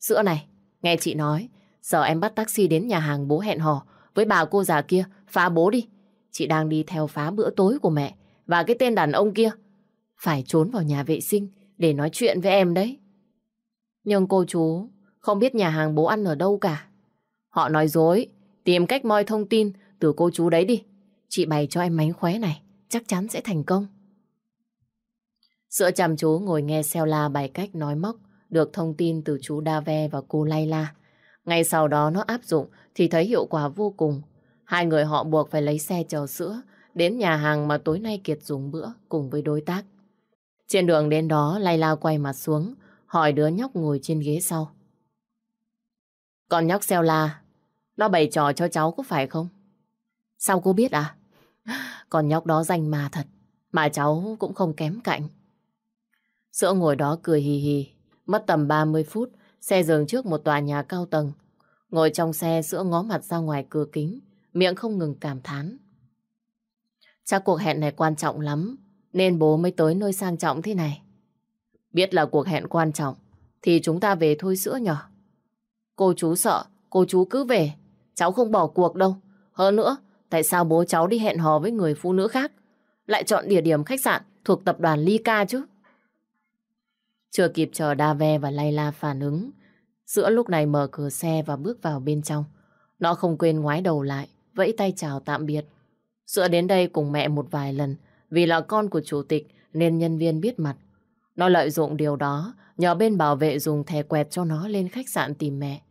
Sữa này, nghe chị nói, giờ em bắt taxi đến nhà hàng bố hẹn hò với bà cô già kia, phá bố đi. Chị đang đi theo phá bữa tối của mẹ và cái tên đàn ông kia. Phải trốn vào nhà vệ sinh để nói chuyện với em đấy. Nhưng cô chú không biết nhà hàng bố ăn ở đâu cả. Họ nói dối, tìm cách moi thông tin từ cô chú đấy đi. Chị bày cho em mánh khóe này, chắc chắn sẽ thành công. Sữa chăm chú ngồi nghe xeo la bài cách nói móc được thông tin từ chú Dave và cô Layla. Ngay sau đó nó áp dụng thì thấy hiệu quả vô cùng. Hai người họ buộc phải lấy xe chờ sữa đến nhà hàng mà tối nay Kiệt dùng bữa cùng với đối tác. Trên đường đến đó, Layla quay mặt xuống, hỏi đứa nhóc ngồi trên ghế sau. Con nhóc xeo la, nó bày trò cho cháu có phải không? Sao cô biết à? Con nhóc đó danh mà thật, mà cháu cũng không kém cạnh. Sữa ngồi đó cười hì hì, mất tầm 30 phút, xe dừng trước một tòa nhà cao tầng. Ngồi trong xe, Sữa ngó mặt ra ngoài cửa kính, miệng không ngừng cảm thán. Chắc cuộc hẹn này quan trọng lắm, nên bố mới tới nơi sang trọng thế này. Biết là cuộc hẹn quan trọng, thì chúng ta về thôi Sữa nhỏ. Cô chú sợ, cô chú cứ về, cháu không bỏ cuộc đâu. Hơn nữa, tại sao bố cháu đi hẹn hò với người phụ nữ khác, lại chọn địa điểm khách sạn thuộc tập đoàn lyca chứ? Chưa kịp chờ Dave và Layla phản ứng, Sữa lúc này mở cửa xe và bước vào bên trong. Nó không quên ngoái đầu lại, vẫy tay chào tạm biệt. Sữa đến đây cùng mẹ một vài lần, vì là con của chủ tịch nên nhân viên biết mặt. Nó lợi dụng điều đó, nhờ bên bảo vệ dùng thẻ quẹt cho nó lên khách sạn tìm mẹ.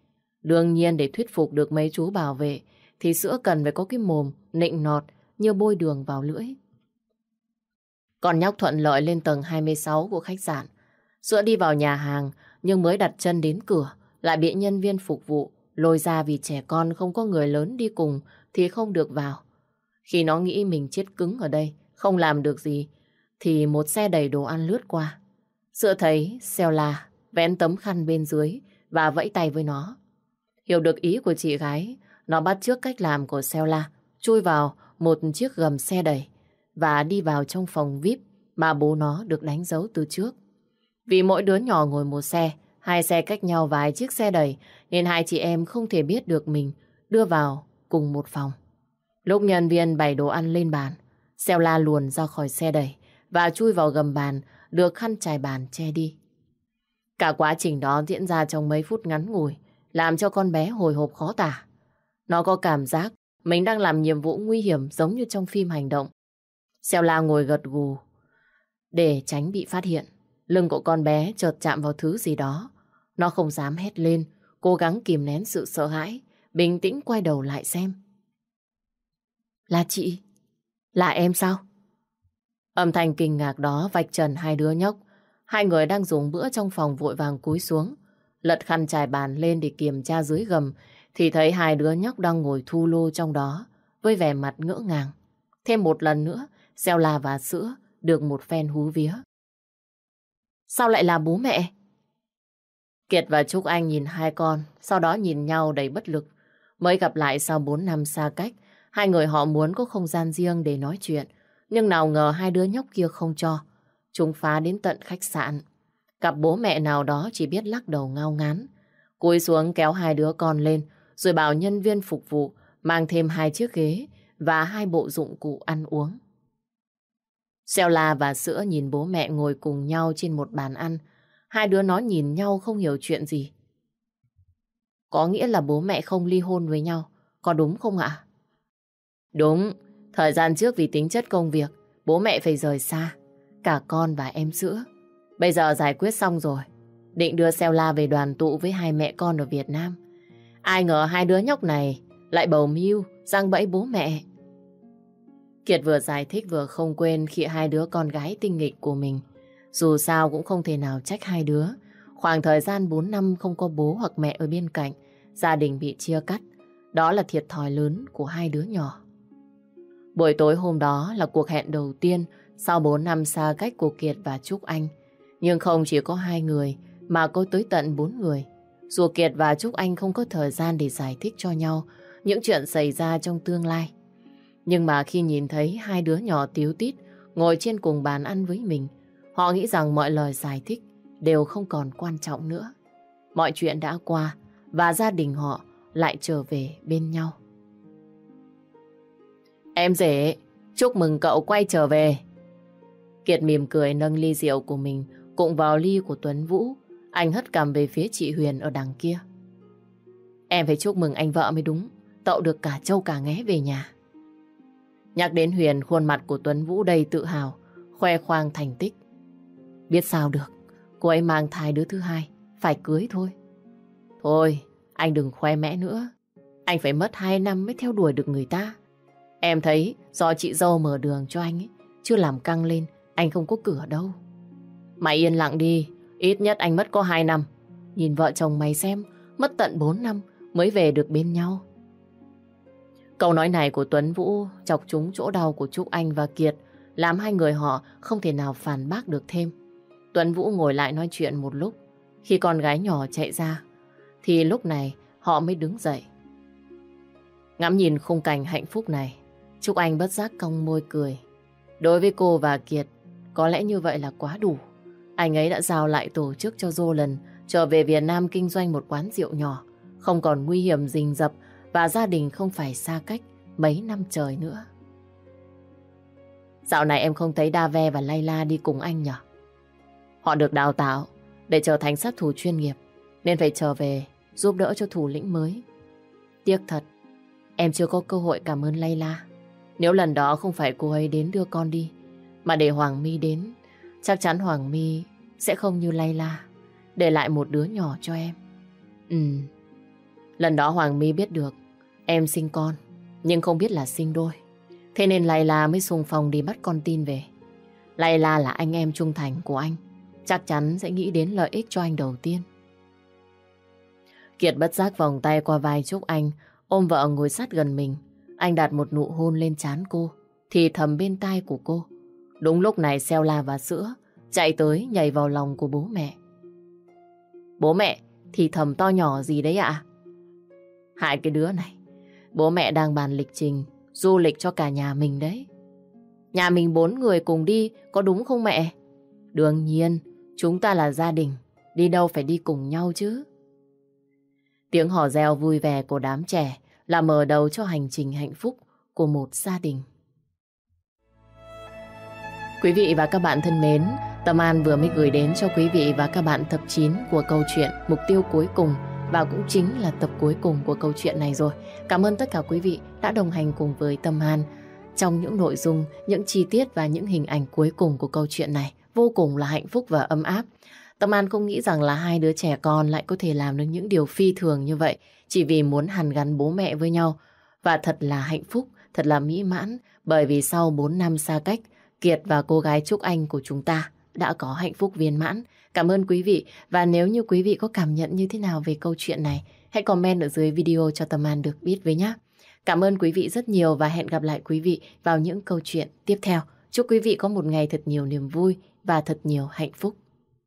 Đương nhiên để thuyết phục được mấy chú bảo vệ, thì sữa cần phải có cái mồm nịnh nọt như bôi đường vào lưỡi. Còn nhóc thuận lợi lên tầng 26 của khách sạn. Sữa đi vào nhà hàng, nhưng mới đặt chân đến cửa, lại bị nhân viên phục vụ lôi ra vì trẻ con không có người lớn đi cùng thì không được vào. Khi nó nghĩ mình chết cứng ở đây, không làm được gì, thì một xe đầy đồ ăn lướt qua. Sữa thấy xeo la vén tấm khăn bên dưới và vẫy tay với nó. Hiểu được ý của chị gái, nó bắt trước cách làm của xeo la, chui vào một chiếc gầm xe đẩy và đi vào trong phòng VIP mà bố nó được đánh dấu từ trước. Vì mỗi đứa nhỏ ngồi một xe, hai xe cách nhau vài chiếc xe đẩy, nên hai chị em không thể biết được mình đưa vào cùng một phòng. Lúc nhân viên bày đồ ăn lên bàn, xeo la luồn ra khỏi xe đẩy và chui vào gầm bàn, được khăn trải bàn che đi. Cả quá trình đó diễn ra trong mấy phút ngắn ngủi, làm cho con bé hồi hộp khó tả. Nó có cảm giác mình đang làm nhiệm vụ nguy hiểm giống như trong phim hành động. Xeo la ngồi gật gù. Để tránh bị phát hiện, lưng của con bé chợt chạm vào thứ gì đó. Nó không dám hét lên, cố gắng kìm nén sự sợ hãi, bình tĩnh quay đầu lại xem. Là chị? Là em sao? Âm thanh kinh ngạc đó vạch trần hai đứa nhóc. Hai người đang dùng bữa trong phòng vội vàng cúi xuống. Lật khăn trải bàn lên để kiểm tra dưới gầm thì thấy hai đứa nhóc đang ngồi thu lô trong đó với vẻ mặt ngỡ ngàng. Thêm một lần nữa, xeo la và sữa được một phen hú vía. Sao lại là bố mẹ? Kiệt và Trúc Anh nhìn hai con, sau đó nhìn nhau đầy bất lực. Mới gặp lại sau bốn năm xa cách, hai người họ muốn có không gian riêng để nói chuyện. Nhưng nào ngờ hai đứa nhóc kia không cho. Chúng phá đến tận khách sạn. Cặp bố mẹ nào đó chỉ biết lắc đầu ngao ngán. Cúi xuống kéo hai đứa con lên, rồi bảo nhân viên phục vụ mang thêm hai chiếc ghế và hai bộ dụng cụ ăn uống. Xeo la và sữa nhìn bố mẹ ngồi cùng nhau trên một bàn ăn. Hai đứa nó nhìn nhau không hiểu chuyện gì. Có nghĩa là bố mẹ không ly hôn với nhau. Có đúng không ạ? Đúng. Thời gian trước vì tính chất công việc, bố mẹ phải rời xa. Cả con và em sữa. Bây giờ giải quyết xong rồi. Định đưa Xeo La về đoàn tụ với hai mẹ con ở Việt Nam. Ai ngờ hai đứa nhóc này lại bầu mưu, răng bẫy bố mẹ. Kiệt vừa giải thích vừa không quên khi hai đứa con gái tinh nghịch của mình. Dù sao cũng không thể nào trách hai đứa. Khoảng thời gian 4 năm không có bố hoặc mẹ ở bên cạnh, gia đình bị chia cắt. Đó là thiệt thòi lớn của hai đứa nhỏ. Buổi tối hôm đó là cuộc hẹn đầu tiên sau 4 năm xa cách của Kiệt và Trúc Anh. Nhưng không chỉ có hai người mà có tới tận bốn người. Dù Kiệt và Trúc Anh không có thời gian để giải thích cho nhau những chuyện xảy ra trong tương lai. Nhưng mà khi nhìn thấy hai đứa nhỏ tiếu tít ngồi trên cùng bàn ăn với mình, họ nghĩ rằng mọi lời giải thích đều không còn quan trọng nữa. Mọi chuyện đã qua và gia đình họ lại trở về bên nhau. Em rể, chúc mừng cậu quay trở về. Kiệt mỉm cười nâng ly rượu của mình cùng vào ly của Tuấn Vũ. Anh hất cằm về phía chị Huyền ở đằng kia. Em phải chúc mừng anh vợ mới đúng. Tậu được cả châu cả nghé về nhà. Nhắc đến Huyền, khuôn mặt của Tuấn Vũ đầy tự hào, khoe khoang thành tích. Biết sao được, cô ấy mang thai đứa thứ hai, phải cưới thôi. Thôi, anh đừng khoe mẽ nữa. Anh phải mất hai năm mới theo đuổi được người ta. Em thấy do chị dâu mở đường cho anh ấy, chưa làm căng lên, anh không có cửa đâu. Mày yên lặng đi, ít nhất anh mất có hai năm. Nhìn vợ chồng mày xem, mất tận bốn năm mới về được bên nhau. Câu nói này của Tuấn Vũ chọc trúng chỗ đau của Trúc Anh và Kiệt, làm hai người họ không thể nào phản bác được thêm. Tuấn Vũ ngồi lại nói chuyện một lúc. Khi con gái nhỏ chạy ra, thì lúc này họ mới đứng dậy. Ngắm nhìn khung cảnh hạnh phúc này, Trúc Anh bất giác cong môi cười. Đối với cô và Kiệt, có lẽ như vậy là quá đủ. Anh ấy đã giao lại tổ chức cho Jolan trở về Việt Nam kinh doanh một quán rượu nhỏ, không còn nguy hiểm rình rập và gia đình không phải xa cách mấy năm trời nữa. Dạo này em không thấy Dave và Layla đi cùng anh nhỉ? Họ được đào tạo để trở thành sát thủ chuyên nghiệp nên phải trở về giúp đỡ cho thủ lĩnh mới. Tiếc thật, em chưa có cơ hội cảm ơn Layla. Nếu lần đó không phải cô ấy đến đưa con đi mà để Hoàng My đến, chắc chắn Hoàng My sẽ không như Layla để lại một đứa nhỏ cho em. Ừ, lần đó Hoàng My biết được Em sinh con, nhưng không biết là sinh đôi. Thế nên Layla mới xung phong đi bắt con tin về. Layla là anh em trung thành của anh. Chắc chắn sẽ nghĩ đến lợi ích cho anh đầu tiên. Kiệt bất giác vòng tay qua vai Trúc Anh, ôm vợ ngồi sát gần mình. Anh đặt một nụ hôn lên trán cô, thì thầm bên tai của cô. Đúng lúc này xeo la và sữa chạy tới nhảy vào lòng của bố mẹ. Bố mẹ, thì thầm to nhỏ gì đấy ạ? Hại cái đứa này, Bố mẹ đang bàn lịch trình du lịch cho cả nhà mình đấy. Nhà mình bốn người cùng đi, có đúng không mẹ? Đương nhiên, chúng ta là gia đình, đi đâu phải đi cùng nhau chứ. Tiếng hò reo vui vẻ của đám trẻ là mở đầu cho hành trình hạnh phúc của một gia đình. Quý vị và các bạn thân mến, Tâm An vừa mới gửi đến cho quý vị và các bạn tập 9 của câu chuyện Mục tiêu cuối cùng và cũng chính là tập cuối cùng của câu chuyện này rồi. Cảm ơn tất cả quý vị đã đồng hành cùng với Tâm An trong những nội dung, những chi tiết và những hình ảnh cuối cùng của câu chuyện này vô cùng là hạnh phúc và ấm áp. Tâm An không nghĩ rằng là hai đứa trẻ con lại có thể làm được những điều phi thường như vậy chỉ vì muốn hàn gắn bố mẹ với nhau. Và thật là hạnh phúc, thật là mỹ mãn bởi vì sau 4 năm xa cách, Kiệt và cô gái Trúc Anh của chúng ta đã có hạnh phúc viên mãn. Cảm ơn quý vị và nếu như quý vị có cảm nhận như thế nào về câu chuyện này, hãy comment ở dưới video cho Tâm An được biết với nhé. Cảm ơn quý vị rất nhiều và hẹn gặp lại quý vị vào những câu chuyện tiếp theo. Chúc quý vị có một ngày thật nhiều niềm vui và thật nhiều hạnh phúc.